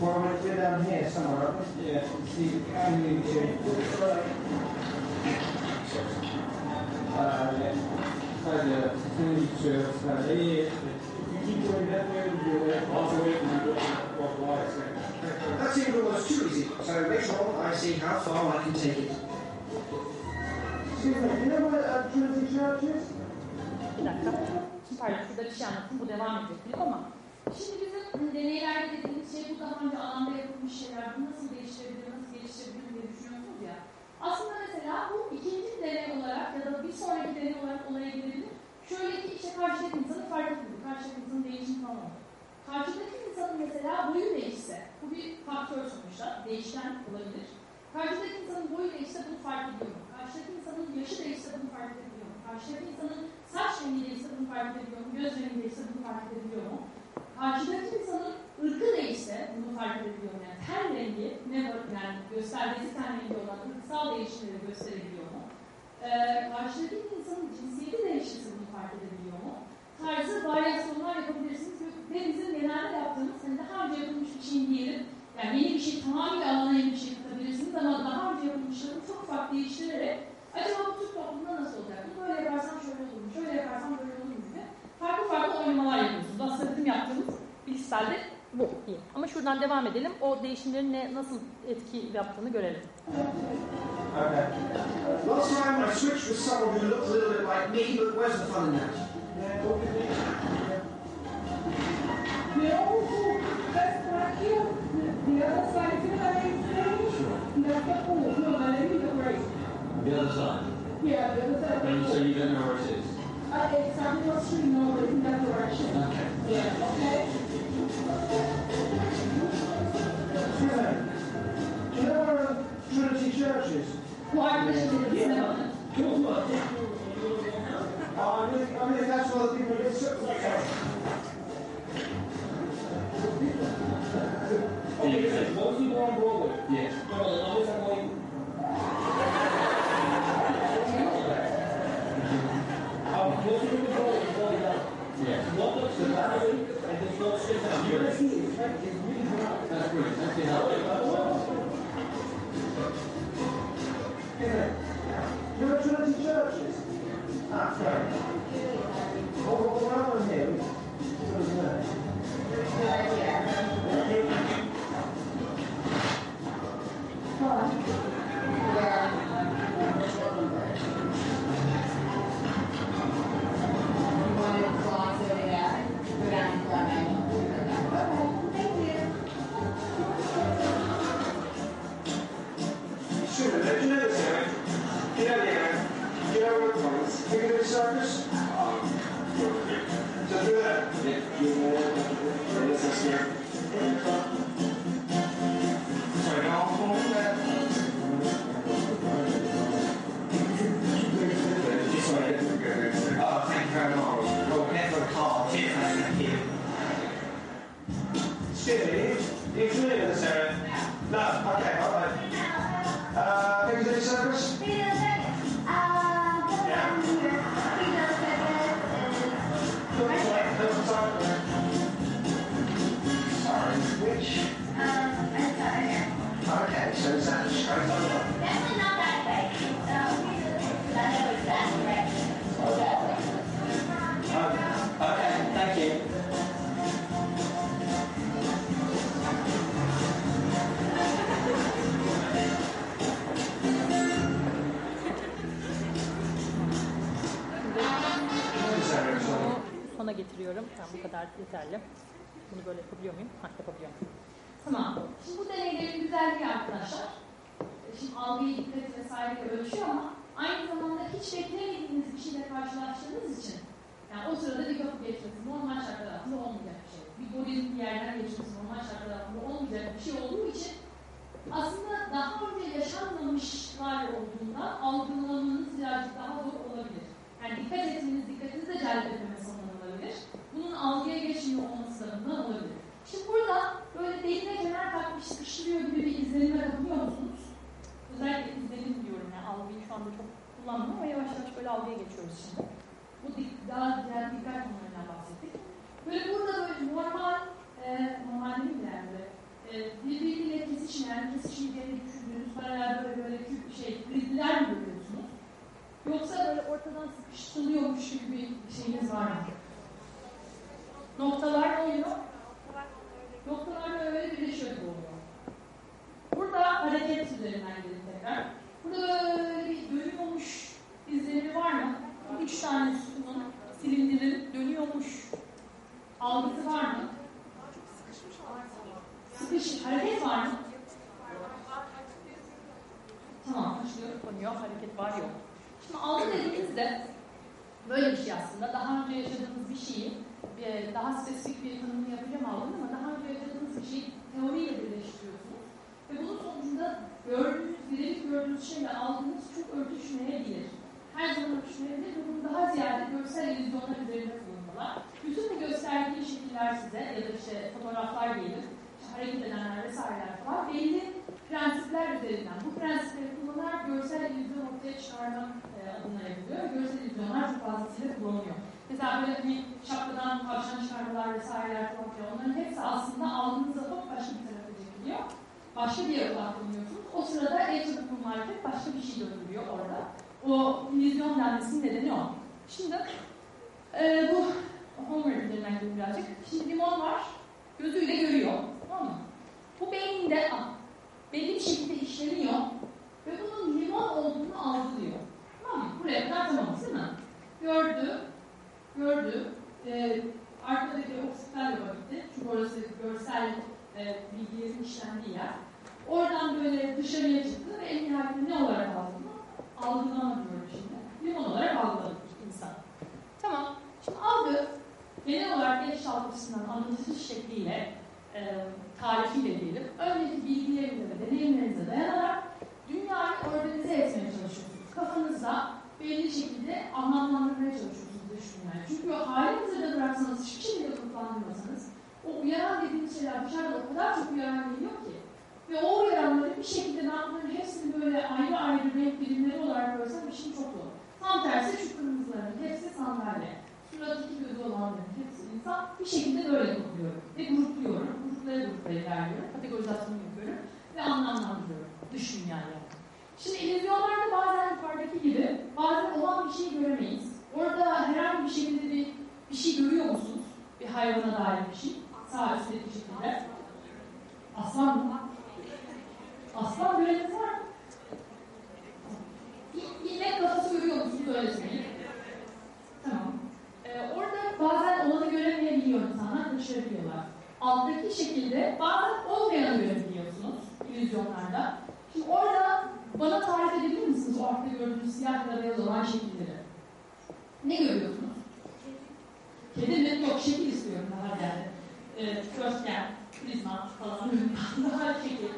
Well, we're we're down here somewhere, aren't we? Yeah, see, Anglican Church. Uh, yeah. Like the Trinity Church. Uh, they, if you keep going that way, you're there all the way and you go walk wide. That seemed almost too easy. So later on, I see how far I can take it. Excuse me, you know uh, Trinity Church is? bir dakika. Pardon bir şey anlatayım. Bu devam edecek ama. Şimdi bizim deneylerde dediğimiz şey bu daha önce alanda yapılmış şeyler. Bu nasıl değiştirebilir, nasıl geliştirebilir diye düşünüyorsunuz ya. Aslında mesela bu ikinci deney olarak ya da bir sonraki deney olarak olaya girebilir. Şöyle ki işte karşıdaki insanı fark etmiyor. Karşıdaki insanın değişim falan oldu. Karşıdaki insanın mesela boyu değişse, bu bir faktör sonuçta, değişken olabilir. Karşıdaki insanın boyu değişse bunu fark ediyor mu? Karşıdaki insanın yaşı değişse bunu fark edebiliyor mu? Karşıdaki insanın saç rengi değişse bunu fark edebiliyor mu? Göz rengi değişse bunu fark edebiliyor mu? Karşıdaki insanın ırkı değişse bunu fark edebiliyor mu? Yani ten rengi ne var yani göstergesi ten rengi olan ırksal değişimleri gösterebiliyor mu? Ee, karşıdaki insanın cinsiyeti değişirse bunu fark edebiliyor mu? Tarzı varyasyonlar yapabilirsiniz ve bizim genelde yaptığımız hani daha önce yapılmış bir şeyin diyelim yani yeni bir şey tamamıyla alana yeni bir şey katabilirsiniz ama daha önce yapılmışları çok ufak değiştirerek acaba bu Türk toplumunda nasıl olacak? Bunu böyle yaparsam şöyle olur mu? Şöyle yaparsam böyle olur mu? gibi farklı farklı oynamalar yapıyorsunuz. Aslında bizim yaptığımız Bilişselde bu değil. Ama şuradan devam edelim. O değişimlerin ne, nasıl etki yaptığını görelim. Last time I switched with someone who looked a little bit like me, but where's the fun in that? That's right here. The other side, see how they change? That's the pool. No, now let me look right. The other side. Yeah, the other side. And so you don't know where it is. Uh, it's on your street, no, but in that direction. Okay. Yeah, okay? Excuse me. Do you know where Trinity Church is? bu arkadaşın dedisine bakın. Oh, I mean, I mean, that's where the people get sick. On Broadway? Yes. No, no, the others are going. Um, closer to the Broadway, going down. Yes. Walk up to the alley and then go straight down. You're gonna see it. It's right- it's really hard. That's brilliant. Let's see how it Excuse me. You know where Trinity Church is? Ah, sorry. What, what, what happened here? What is that? Olmayacak bir şey olduğu için aslında daha önce yaşanmamışlar olduğunda algılamanız birazcık daha zor olabilir. Yani dikkat etmeniz, dikkatinizi de celbetmemesi ondan olabilir. Bunun algıya geçmiyor olması da bundan olabilir. Şimdi burada böyle deline kenar takmış sıkıştırıyor gibi bir izlenime kapılıyor musunuz? Özellikle izlenim diyorum yani algıyı şu anda çok kullanmıyorum ama yavaş yavaş böyle algıya geçiyoruz şimdi. Bu daha diğer dikkat konularından bahsettik. Böyle burada böyle normal, e, normal değil mi yani böyle e, birbiriyle kesişmeyen, kesişmeyeceğini düşündüğünüz paralel böyle böyle şey, gridler mi görüyorsunuz? Yoksa böyle ortadan sıkıştırılıyormuş gibi bir şeyiniz var mı? Noktalar ne oluyor? Noktalar böyle birleşiyor gibi oluyor. Burada hareket üzerinden gelin tekrar. Burada böyle bir dönüyormuş izlenimi var mı? Bu üç tane sütunun, silindirin dönüyormuş algısı var mı? Sıkış, hareket var mı? Tamam. Konuyor, hareket var yok. Şimdi algı dediğimizde böyle bir şey aslında. Daha önce yaşadığımız bir şeyi, daha spesifik bir tanımını yapacağım algının ama daha önce yaşadığınız bir şeyi teoriyle birleştiriyorsunuz. Ve bunun sonucunda gördüğünüz, birebir gördüğünüz şeyle algınız çok örtüşmeyebilir. Her zaman örtüşmeyebilir ve bunu daha ziyade görsel illüzyonlar üzerinde kullanmalar. Bütün bu gösterdiği şekiller size ya da işte fotoğraflar gelir, hareket edenler vesaireler falan belli prensipler üzerinden. Bu prensipleri kullanarak görsel illüzyon ortaya çıkarmak e, adına yapılıyor. Görsel illüzyonlar çok fazlasıyla kullanılıyor. Mesela böyle hani şapkadan tavşan çıkarmalar vesaireler falan filan onların hepsi aslında algınıza hop başka bir tarafa çekiliyor. Başka bir yere odaklanıyorsunuz. O sırada el çabuk marifet başka bir şey döndürüyor orada. O illüzyon denmesinin nedeni o. Şimdi e, bu Homer üzerinden birazcık. Şimdi limon var. Gözüyle görüyor. Ah, belli bir şekilde işleniyor ve bunun limon olduğunu algılıyor. Tamam mı? Buraya kadar tamamız değil mi? Gördü, gördü. E, arkadaki oksitel yola gitti. Çünkü orası görsel e, bilgilerin işlendiği yer. Oradan böyle dışarıya çıktı ve en nihayetinde ne olarak aldığını algılama diyorum şimdi. Limon olarak algıladı insan. Tamam. Şimdi algı genel olarak geç algısından anlatılış şekliyle e, tarifiyle diyelim. Önceki bilgilerinize ve deneyimlerinize dayanarak dünyayı organize etmeye çalışıyorsunuz. Kafanızda belli şekilde anlamlandırmaya çalışıyorsunuz dış dünyayı. Çünkü halinize de bıraksanız, hiçbir şekilde kurtlandırmasanız o uyaran dediğiniz şeyler dışarıda o kadar çok uyaran geliyor ki ve o uyaranları bir şekilde ben bunların hepsini böyle ayrı ayrı renk birimleri olarak görsem işim çok zor. Tam tersi şu kırmızıların hepsi sandalye. Surat iki gözü olanların hepsi insan bir şekilde böyle topluyorum. Ve grupluyorum. Gruplara gruplara ilerliyorum. Kategorizasyon yapıyorum. Ve anlamlandırıyorum. Dış dünyayı. Şimdi illüzyonlarda bazen yukarıdaki gibi bazen olan bir şey göremeyiz. Orada herhangi bir şekilde bir, bir şey görüyor musunuz? Bir hayvana dair bir şey. Sağ üstteki şekilde. Aslan mı? Aslan göreniniz var mı? Yine kafası görüyor musunuz öyle söyleyeyim. Tamam. Ee, orada bazen olanı göremeyebiliyor insanlar, kaçırabiliyorlar. Alttaki şekilde bazen olmayanı görebiliyorsunuz illüzyonlarda. Şimdi orada bana tarif edebilir misiniz o altta gördüğünüz siyah ya da beyaz olan şekilleri? Ne görüyorsunuz? Kedi mi? Yok şekil istiyorum daha ziyade. Ee, köşgen, prizma falan. *laughs* daha şekil.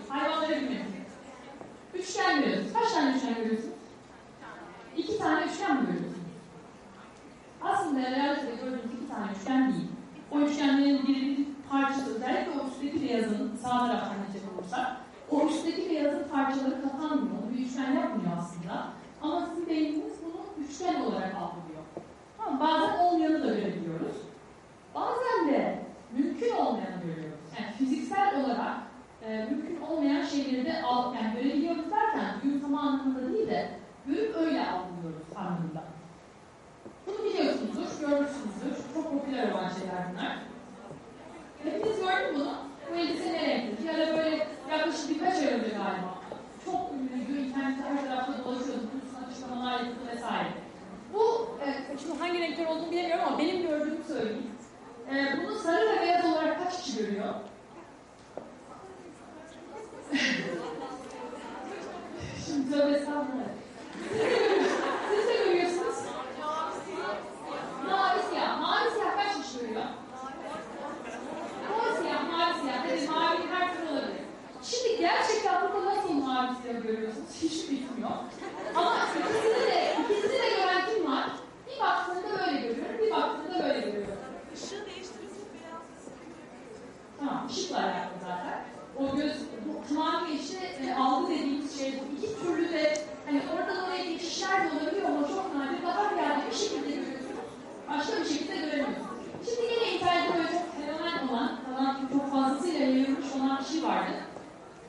beyazın sağ taraftan geçecek olursak o üstteki beyazın parçaları kapanmıyor. Onu bir üçgen yapmıyor aslında. Ama sizin beyniniz bunu üçgen olarak algılıyor. Tamam, bazen olmayanı da görebiliyoruz. Bazen de mümkün olmayanı görüyoruz. Yani fiziksel olarak e, mümkün olmayan şeyleri de al, yani görebiliyoruz derken gün tam anlamında değil de görüp öyle algılıyoruz anlamında. Bunu biliyorsunuzdur, görmüşsünüzdür. Çok popüler olan şeyler bunlar. Hepiniz gördün bunu. Bu elbise nereye yapılır? Bir ara böyle yaklaşık birkaç ay önce galiba. Çok ünlü ünlüydü. İnternette her tarafta dolaşıyordu. Bütün açıklamalar yapıldı vesaire. Bu, e, şimdi hangi renkler olduğunu bilemiyorum ama benim gördüğümü söyleyeyim. E, bunu sarı ve beyaz olarak kaç kişi görüyor? *laughs* şimdi tövbe estağfurullah. Mavi siyah. Evet, mavi her türlü olabilir. Şimdi gerçekten burada nasıl mavi siyah görüyorsunuz? Hiç bilmiyor. Ama ikisini de, ikisini de gören kim var? Bir baktığında böyle görüyorum, bir baktığında böyle görüyorum. Işığı değiştirirsek beyaz Tamam, ışıkla alakalı zaten. O göz, bu tamamen işte e, algı dediğimiz şey bu. İki türlü de hani oradan oraya geçişler de olabiliyor ama çok nadir. Daha ziyade bir şekilde görüyorsunuz. Başka bir şekilde göremiyorsunuz. Şimdi yine internette böyle çok fenomen olan, falan çok fazlasıyla yayılmış olan bir şey vardı.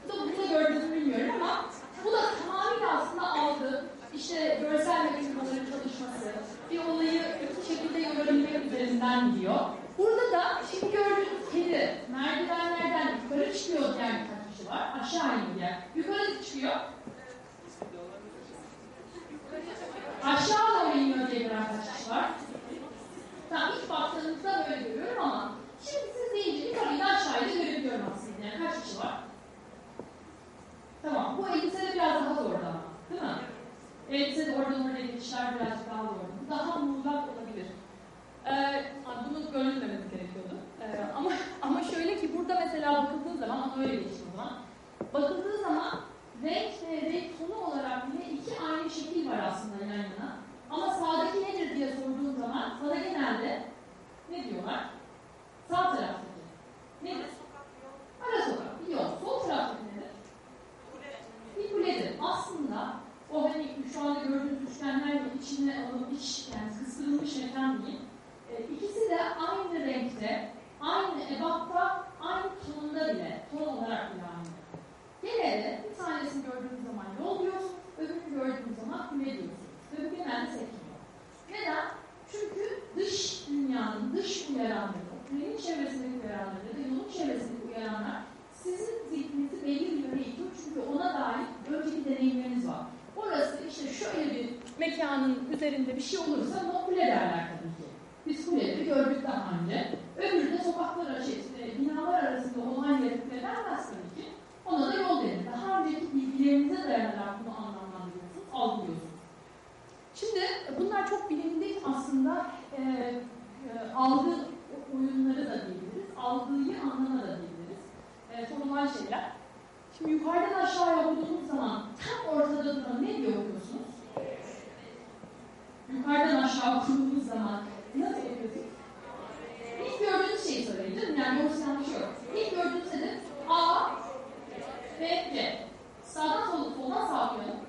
Bu da bunu da gördüğünüzü bilmiyorum ama bu da tamamıyla aslında algı, işte görsel mekanizmaların çalışması, bir olayı iki şekilde görebilmek üzerinden gidiyor. Burada da şimdi gördüğünüz kedi merdivenlerden yukarı çıkıyor diyen birkaç kişi var. Aşağı iniyor. Yukarı çıkıyor. Aşağı doğru iniyor diye kaç kişi var. Tamam ilk baktığınızda böyle görüyorum ama şimdi siz deyince yukarıyı da aşağıyı da görebiliyorum aslında. Yani kaç kişi var? Tamam bu elbisede biraz daha zor ama. Değil mi? Elbisede oradan oraya geçişler birazcık daha zor. Bu daha muğlak olabilir. Ee, bunu görünmememiz gerekiyordu. Ee, ama *laughs* ama şöyle ki burada mesela bakıldığı zaman ama öyle geçeyim o zaman. Bakıldığı zaman renk ve renk tonu olarak yine iki aynı şekil var aslında yan yana. Ama sağdaki nedir diye sorduğum zaman sana genelde ne diyorlar? Sağ taraftaki. Nedir? Ara sokak, bir yol. Sol taraftaki nedir? Bir kuledir. Aslında o hani şu anda gördüğünüz üçgenler içine alıp iç, yani kıstırılmış mekan değil. E, ikisi de aynı renkte, aynı ebatta, aynı tonunda bile, ton olarak bile aynı. Gene de bir tanesini gördüğünüz zaman yol diyorsunuz, öbürünü gördüğünüz zaman kule diyorsunuz. Bu genelde sekmiyor. Neden? Çünkü dış dünyanın, dış uyaranları, kulenin çevresindeki uyaranları ya yolun çevresindeki uyaranlar sizin zihninizi belli bir yöne itiyor. Çünkü ona dair önceki deneyimleriniz var. Orası işte şöyle bir mekanın üzerinde bir şey olursa ona kule derler tabii ki. Biz kuleleri gördük daha önce. Öbürü de sokaklar arası, işte, binalar arasında olan yere kule tabii ki. Ona da yol denir. Daha önceki bilgilerinize dayanarak bunu anlamlandırıyorsunuz, algılıyorsunuz. Şimdi bunlar çok bilindik aslında e, e, algı oyunları da diyebiliriz. Algıyı anlama da diyebiliriz. E, sorulan şeyler. Şimdi yukarıdan aşağıya vurduğunuz zaman tam ortada duran ne diye okuyorsunuz? Yukarıdan aşağı okuduğunuz zaman nasıl okuyorsunuz? İlk gördüğünüz şeyi söyleyin? Yani doğrusu yanlış yok. İlk gördüğünüz nedir? A, B, C. Sağdan sola, soldan sağa okuyalım.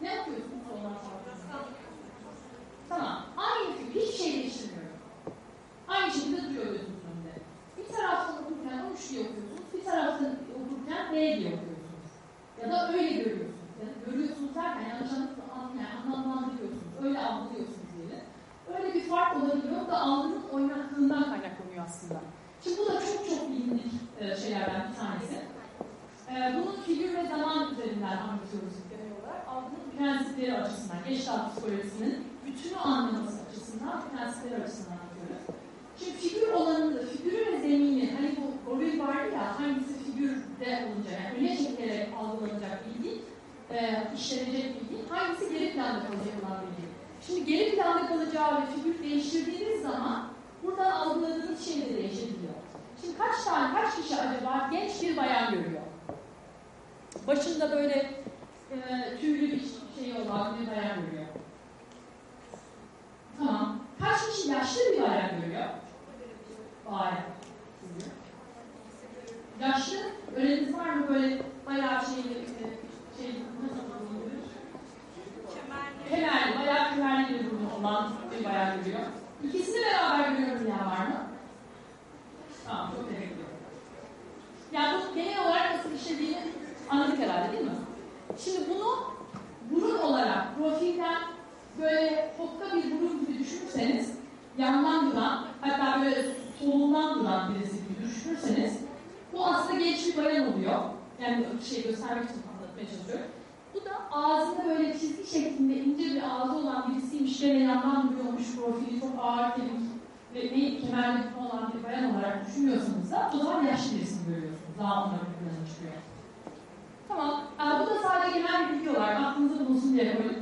Ne yapıyorsunuz soldan sağa? Tamam. Aynı fikir. Hiçbir şey değiştirmiyorum. Aynı şekilde duruyor gözünüzün önünde. Bir taraftan okurken 13 diye okuyorsunuz. Bir taraftan okurken B diye okuyorsunuz. Ya da öyle görüyorsunuz. Ya da görüyorsunuz derken yanlış anlam- yani anlamlandırıyorsunuz. Öyle algılıyorsunuz diyelim. Öyle bir fark olabiliyor. Da algının oynaklığından kaynaklanıyor aslında. Şimdi bu da çok çok bilindik e, şeylerden bir tanesi. E, bunun figür ve zaman üzerinden anlatıyoruz genel olarak. Algının prensipleri açısından, Gestalt psikolojisinin bütünü anlaması açısından, prensipleri açısından. Şimdi figür olanını, figürü ve zemini, hani bu goril vardı ya, hangisi figürde olunca, yani öne çekilerek algılanacak bilgi, e, işlenecek bilgi, hangisi geri planda kalacak olan bilgi. Şimdi geri planda kalacağı ve figür değiştirdiğiniz zaman buradan algıladığınız şey de değişebiliyor. Şimdi kaç tane, kaç kişi acaba genç bir bayan görüyor? Başında böyle e, tüylü bir şey olan bir bayan görüyor. Tamam. Kaç kişi yaşlı bir bayan görüyor? Görüyor. Yaşlı, öğreniniz var mı böyle bayağı şey, e, şey nasıl anlatılır? Kemerli, bayağı kemerli bir burnu olan bir bayan görüyor. İkisini beraber görüyorum ya var mı? Tamam, çok teşekkür ederim. Yani bu genel olarak nasıl işlediğini anladık herhalde değil mi? Şimdi bunu burun olarak profilden böyle hokka bir burun gibi düşünürseniz yandan duran hatta böyle solundan duran birisi gibi düşünürseniz bu aslında genç bir bayan oluyor. Yani şey göstermek için anlatmaya çalışıyorum. Bu da ağzında böyle çizgi şeklinde ince bir ağzı olan birisiymiş ve yandan duruyormuş profili çok ağır kemik ve ne kemerli olan bir bayan olarak düşünüyorsanız da o zaman yaşlı birisini görüyorsunuz. Daha onların plana çıkıyor. Tamam. cebine koydum. Böyle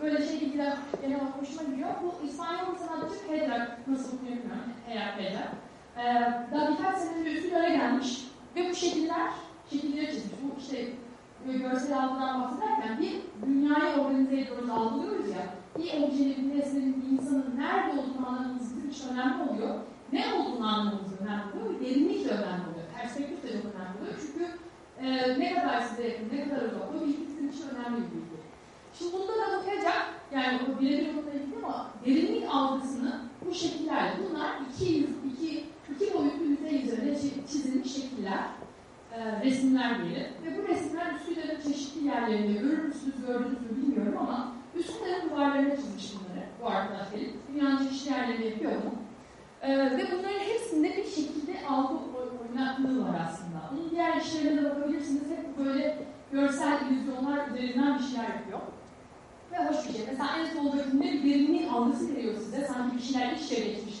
şey gibi genel olarak hoşuma gidiyor. Bu İspanyol sanatçı Pedra, nasıl okunuyor bilmiyorum, eğer Pedra. Ee, daha birkaç sene önce gelmiş ve bu şekiller, şekilleri çizmiş. Bu işte böyle görsel algıdan bahsederken bir dünyayı organize ediyoruz, algılıyoruz ya. Bir objenin, bir nesnenin, bir insanın nerede olduğunu anlamamız bizim için önemli oluyor. Ne olduğunu anlamamız önemli oluyor derinlik de önemli oluyor. Perspektif de çok önemli oluyor. Çünkü e, ne kadar size yakın, ne kadar uzak, o bilgi bizim için önemli bir bilgi. Şimdi bunda da bakacak, yani o birebir onunla ilgili ama derinlik algısını bu şekillerle, bunlar iki, iki, iki boyutlu yüzey üzerinde çi- çizilmiş şekiller, e, resimler diyelim. Ve bu resimler Üsküdar'ın çeşitli yerlerinde görür müsünüz, gördünüz mü bilmiyorum ama Üsküdar'ın duvarlarına çizmiş bunları bu arkadaş benim. Dünyanın çeşitli yerlerinde yapıyor bunu. E, ve bunların hepsinde bir şekilde algı oy- oynaklığı var aslında. Onun diğer işlerine de bakabilirsiniz. Hep böyle görsel illüzyonlar üzerinden bir şeyler yapıyor. Ve hoş bir şey. Mesela en soldakinde bir derinliğin algısı veriyor size. Sanki bir şeyler iç içe geçmiş.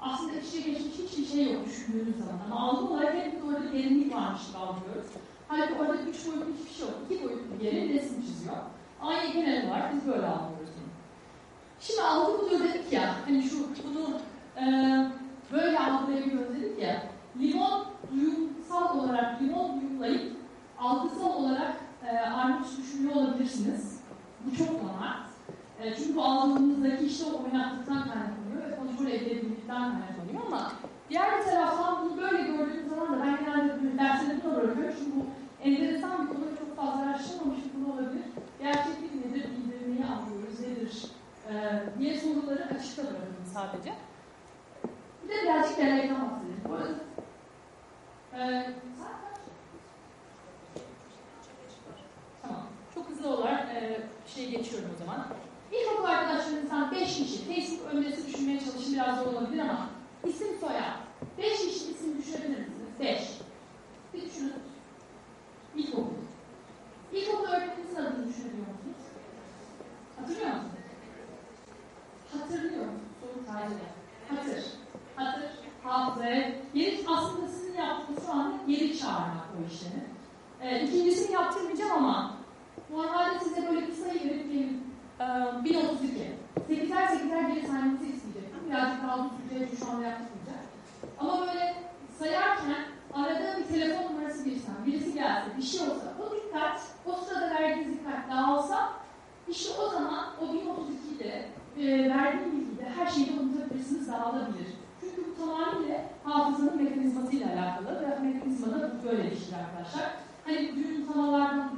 Aslında iç içe geçmiş hiçbir şey yok düşündüğünüz zaman. Ama algı olarak hep orada derinlik varmış gibi algılıyoruz. Halbuki orada üç boyutlu hiçbir şey yok. İki boyutlu bir yere resim çiziyor. Ama genel olarak biz böyle algılıyoruz. Şimdi algı budur dedik ya, hani şu bunu e, böyle algılayabiliyoruz dedik ya. Limon duyumsal olarak limon duyumlayıp algısal olarak e, armut düşünüyor olabilirsiniz. Bu çok normal. E, çünkü bu algınızdaki işte o oynaklıktan kaynaklanıyor ve kontrol edilebilirlikten kaynaklanıyor ama diğer bir taraftan bunu böyle gördüğünüz zaman da ben genelde dersleri buna bırakıyorum. Çünkü bu enteresan bir konu çok fazla araştırmamış bir konu olabilir. Gerçeklik nedir, bildirmeyi anlıyoruz, nedir e, diye soruları açıkta bırakıyorum sadece. Bir de birazcık deneyden bahsedelim. Bu arada e, saat kaç? Tamam. Çok hızlı olarak e, şey geçiyorum o zaman. İlkokul arkadaşlarınızdan 5 kişi Facebook öncesi düşünmeye çalışın biraz zor olabilir ama isim soyad. 5 kişi isim düşünebilir misiniz? 5. Bir düşünün. İlkokul. İlkokul öğretmeninizin adını düşünebiliyor musunuz? Hatırlıyor musunuz? Hatırlıyor musunuz? Soru. Hatır. Hatır. Hafıza. Geri, aslında sizin yaptığınız şu anda geri çağırmak o işlemi. Ee, ikincisini yaptırmayacağım ama normalde size böyle bir sayı verip diyelim e, 1032. 8'er 8'er geri saymanızı isteyecektim. Birazcık daha uzun sürece şu anda yapmayacak. Ama böyle sayarken arada bir telefon numarası girsem, birisi gelse, bir şey olsa, o dikkat, o sırada verdiğiniz dikkat dağılsa, işte o zaman o 1032'de e, verdiğim bilgide her şeyi de unutabilirsiniz, dağılabilir. Çünkü bu tamamıyla hafızanın mekanizmasıyla alakalı ve mekanizma da böyle işler arkadaşlar. Hani duyun tamalardan,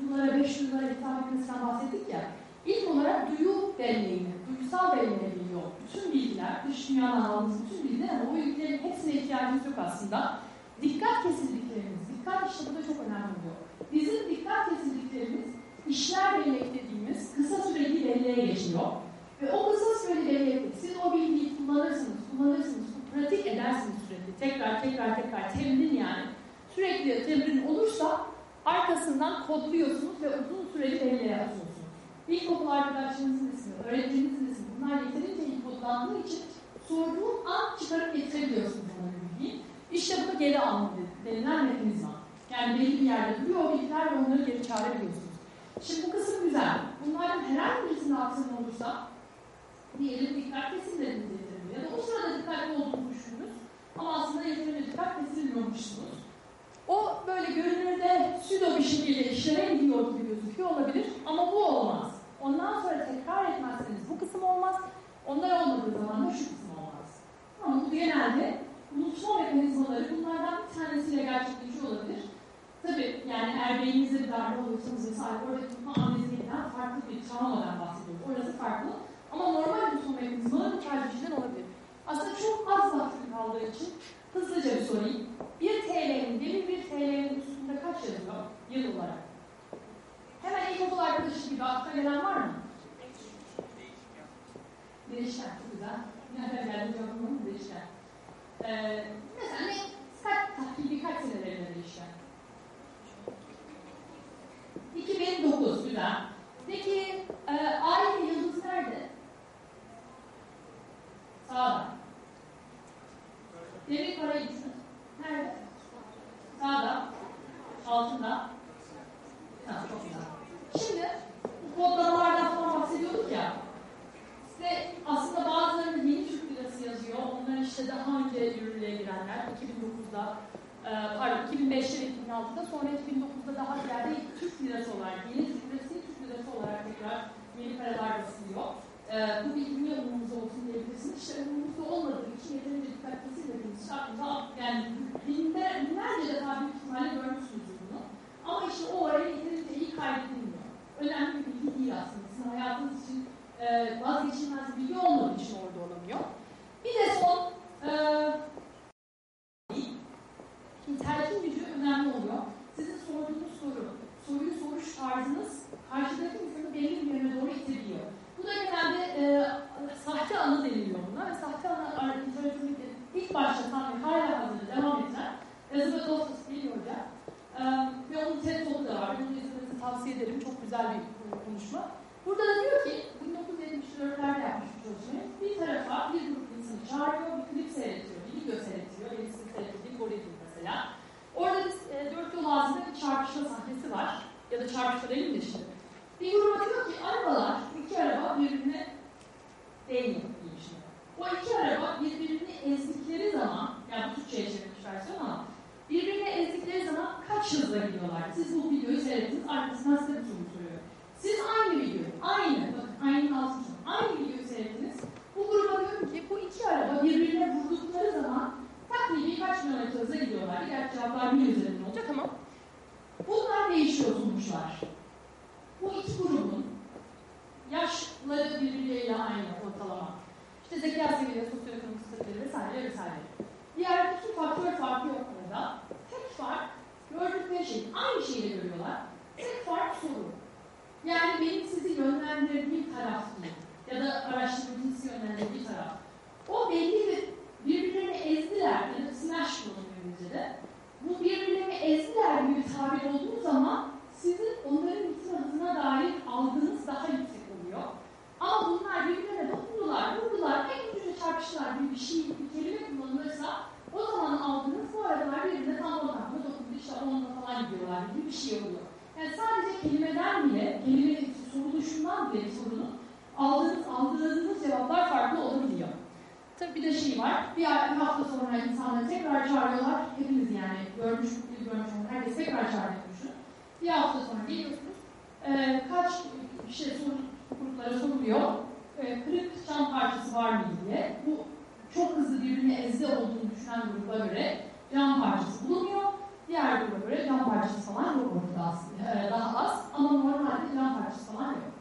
duyulara, beş duyulara hitap etmesinden bahsettik ya. İlk olarak duyu belleğini, duysal belleğini biliyor. Bütün bilgiler, dış dünyadan aldığımız bütün bilgiler ama o bilgilerin hepsine ihtiyacımız yok aslında. Dikkat kesildiklerimiz, dikkat işte bu da çok önemli oluyor. Bizim dikkat kesildiklerimiz işler bellek dediğimiz kısa süreli belleğe geçiyor. Ve o kısa süreli bellekte siz o bilgiyi kullanırsınız, kullanırsınız, pratik edersiniz sürekli. Tekrar, tekrar, tekrar, temrin yani. Sürekli temrin olursa arkasından kodluyorsunuz ve uzun süreli belleğe atıyorsunuz. İlkokul arkadaşlarınızın ismi, öğretmeninizin ismi, bunlar yeterince iyi kodlandığı için sorduğum an çıkarıp getirebiliyorsunuz onları bilgiyi. İşte bu geri alma denilen mekanizma. Yani belli bir yerde duruyor o bilgiler ve onları geri çağırabiliyorsunuz. Şimdi bu kısım güzel. Bunlardan herhangi birisinin aksine olursa diyelim dikkat kesilmediğinizi getirebilir. Ya da o sırada dikkatli olduğunu düşündünüz ama aslında yeterince dikkat kesilmiyormuşsunuz. O böyle görünürde südo bir şekilde işlere gidiyor gibi gözüküyor olabilir ama bu olmaz. Ondan sonra tekrar etmezseniz bu kısım olmaz. Onlar olmadığı zaman da şu kısım olmaz. Ama bu genelde unutma mekanizmaları bunlardan bir tanesiyle gerçekleşiyor olabilir. Tabii yani eğer beyninizde bir darbe oluyorsanız vesaire orada unutma amneziyeden farklı bir travmadan bahsediyoruz. Orası farklı. Ama normal unutma mekanizmaları bu şeyden olabilir. Aslında çok az vaktim kaldığı için hızlıca bir sorayım. 1 TL'nin, demin 1 TL'nin üstünde kaç yazıyor yıl olarak? Hemen ilkokul arkadaşı gibi aklına gelen var mı? Çok güzel. Nereden geldi mı? Değişken. Ee, mesela ne? Kaç, takribi kaç senelerinde değişken? 2009, güzel. Peki e, ay ve yıldız nerede? Sağda. Demir parayı düşün. Nerede? Sağda. Altında. Tamam, çok güzel. Şimdi kodlamalardan falan bahsediyorduk ya. İşte aslında bazılarının yeni Türk lirası yazıyor. Onlar işte daha önce yürürlüğe girenler 2009'da e, pardon 2005'te 2006'da sonra 2009'da daha ziyade Türk lirası olarak yeni Türk lirası Türk lirası olarak tekrar yeni paralar basılıyor. E, bu bilgimi umurumuzda olsun diyebilirsiniz. İşte umurumuzda olmadığı için yeterince dikkat kesilmediğimiz için yani binde binlerce defa büyük ihtimalle görmüşsünüzdür bunu. Ama işte o araya yeterince iyi kaydedilmiyor. Önemli bir bilgi değil aslında. Sizin hayatınız için e, vazgeçilmez bir bilgi olmadığı için orada olamıyor. Bir de son e, telkin gücü önemli oluyor. Sizin sorduğunuz soru, soruyu soruş tarzınız karşıdaki insanı belli bir yöne doğru itebiliyor. Bu da genelde e, sahte anı deniliyor buna ve sahte anı literatüründe ilk başlatan ve hala hazırda devam eden Elizabeth Loftus biliyor hoca. E, ve onun TED Talk'u da var. Bunu izlemenizi tavsiye ederim. Çok güzel bir konuşma. Burada da diyor ki, 1974'lerde yapmış bir çalışmayı. Bir tarafa bir grup insanı çağırıyor, bir klip seyretiyor, bir video seyretiyor, birisini seyrettiği Gorizm mesela. Orada e, dört yol ağzında bir çarpışma sahnesi var. Ya da çarpışma değil mi şimdi? Bir gruba diyor ki arabalar, iki araba birbirine değmiyor diyeyim şimdi. O iki araba birbirini ezdikleri zaman, yani bu Türkçe'ye çevirmiş versiyon ama birbirine ezdikleri zaman kaç hızla gidiyorlar? Siz bu videoyu seyrettiniz, arkasından size bir soru soruyor. Siz aynı videoyu, aynı, bakın aynı altını aynı videoyu. Bu gruba diyorum ki bu iki araba birbirine vurdukları zaman takribi kaç kilometre hızla gidiyorlar? Gerçi cevaplar bir üzerinde olacak ama bunlar değişiyor sonuçlar. Bu iki grubun yaşları birbirleriyle aynı ortalama. İşte zeka seviyeleri, sosyoekonomik statüleri vesaire vesaire. Diğer hiçbir faktör farkı yok burada. Tek fark gördükleri şey, aynı şeyi görüyorlar. Tek fark soru. Yani benim sizi yönlendirdiğim taraf değil. Ya da araştırmacının sizi yönlendirdiği taraf. O belli bir birbirlerini ezdiler. Ya da smash kullanıyor İngilizce'de. Bu birbirlerini ezdiler gibi bir tabir olduğu zaman sizin onların gitme hızına dair algınız daha yüksek oluyor. Ama bunlar birbirlerine dokundular, vurdular, en güçlü çarpıştılar bir, bir şey, bir kelime kullanılırsa o zaman aldığınız bu arabalar birbirine tam o takma dokundu, işte onunla falan gidiyorlar gibi bir şey oluyor. Yani sadece kelimeden bile, kelimenin soruluşundan bile bir sorunun aldığınız, aldığınız cevaplar farklı olabiliyor. Tabii bir de şey var, bir, bir hafta sonra insanları tekrar çağırıyorlar, hepimiz yani görmüş, görmüş, herkes tekrar çağırıyor. Bir hafta sonra geliyorsunuz, e, kaç şey soru, gruplara soruluyor, e, kırık cam parçası var mı diye. Bu çok hızlı birbirine ezde olduğunu düşünen gruba göre cam parçası bulunuyor. Diğer gruba göre cam parçası falan yok ortada aslında. E, daha az ama normalde cam parçası falan yok.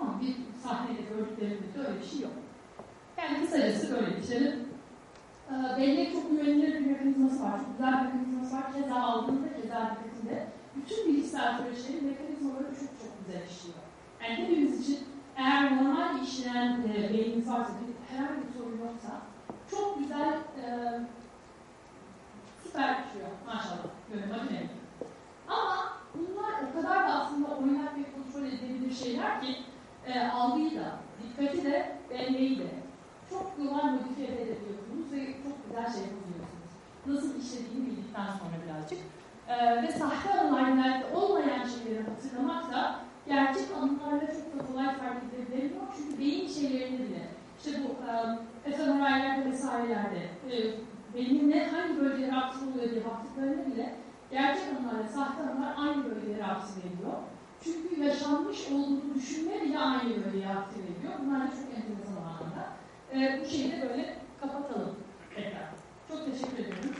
Ama bir sahnede gördüklerimizde öyle bir şey yok. Yani kısacası böyle bitirelim. E, bellek çok güvenilir bir mekanizması var. Çok güzel bir mekanizması var. Keza aldığında, keza dikkatinde bütün bilgisayar süreçleri mekanizmaları çok çok güzel işliyor. Yani hepimiz için eğer normal işleyen e, beyniniz varsa, bir, herhangi bir sorun yoksa çok güzel e, süper işliyor maşallah. Böyle makine Ama bunlar o kadar da aslında oynak ve kontrol edilebilir şeyler ki e, algıyı da, dikkati de, belleği de çok kolay modifiye edebiliyorsunuz ve çok güzel şey yapabiliyorsunuz. Nasıl işlediğini bildikten sonra birazcık. Ee, ve sahte anılarda olmayan şeyleri hatırlamak da gerçek anılarla çok da kolay fark edilebiliyor. Çünkü beyin şeylerini bile, işte bu e, fMRI'lerde vesairelerde e, beynin ne hangi bölgeleri aktif oluyor diye baktıklarında bile gerçek anılarla sahte anılar aynı bölgeleri aktif ediyor. Çünkü yaşanmış olduğunu düşünme bile aynı böyle reaksiyon ediyor. Bunlar da çok enteresan anlamda. E, bu şeyi de böyle kapatalım tekrar. Çok teşekkür ediyorum.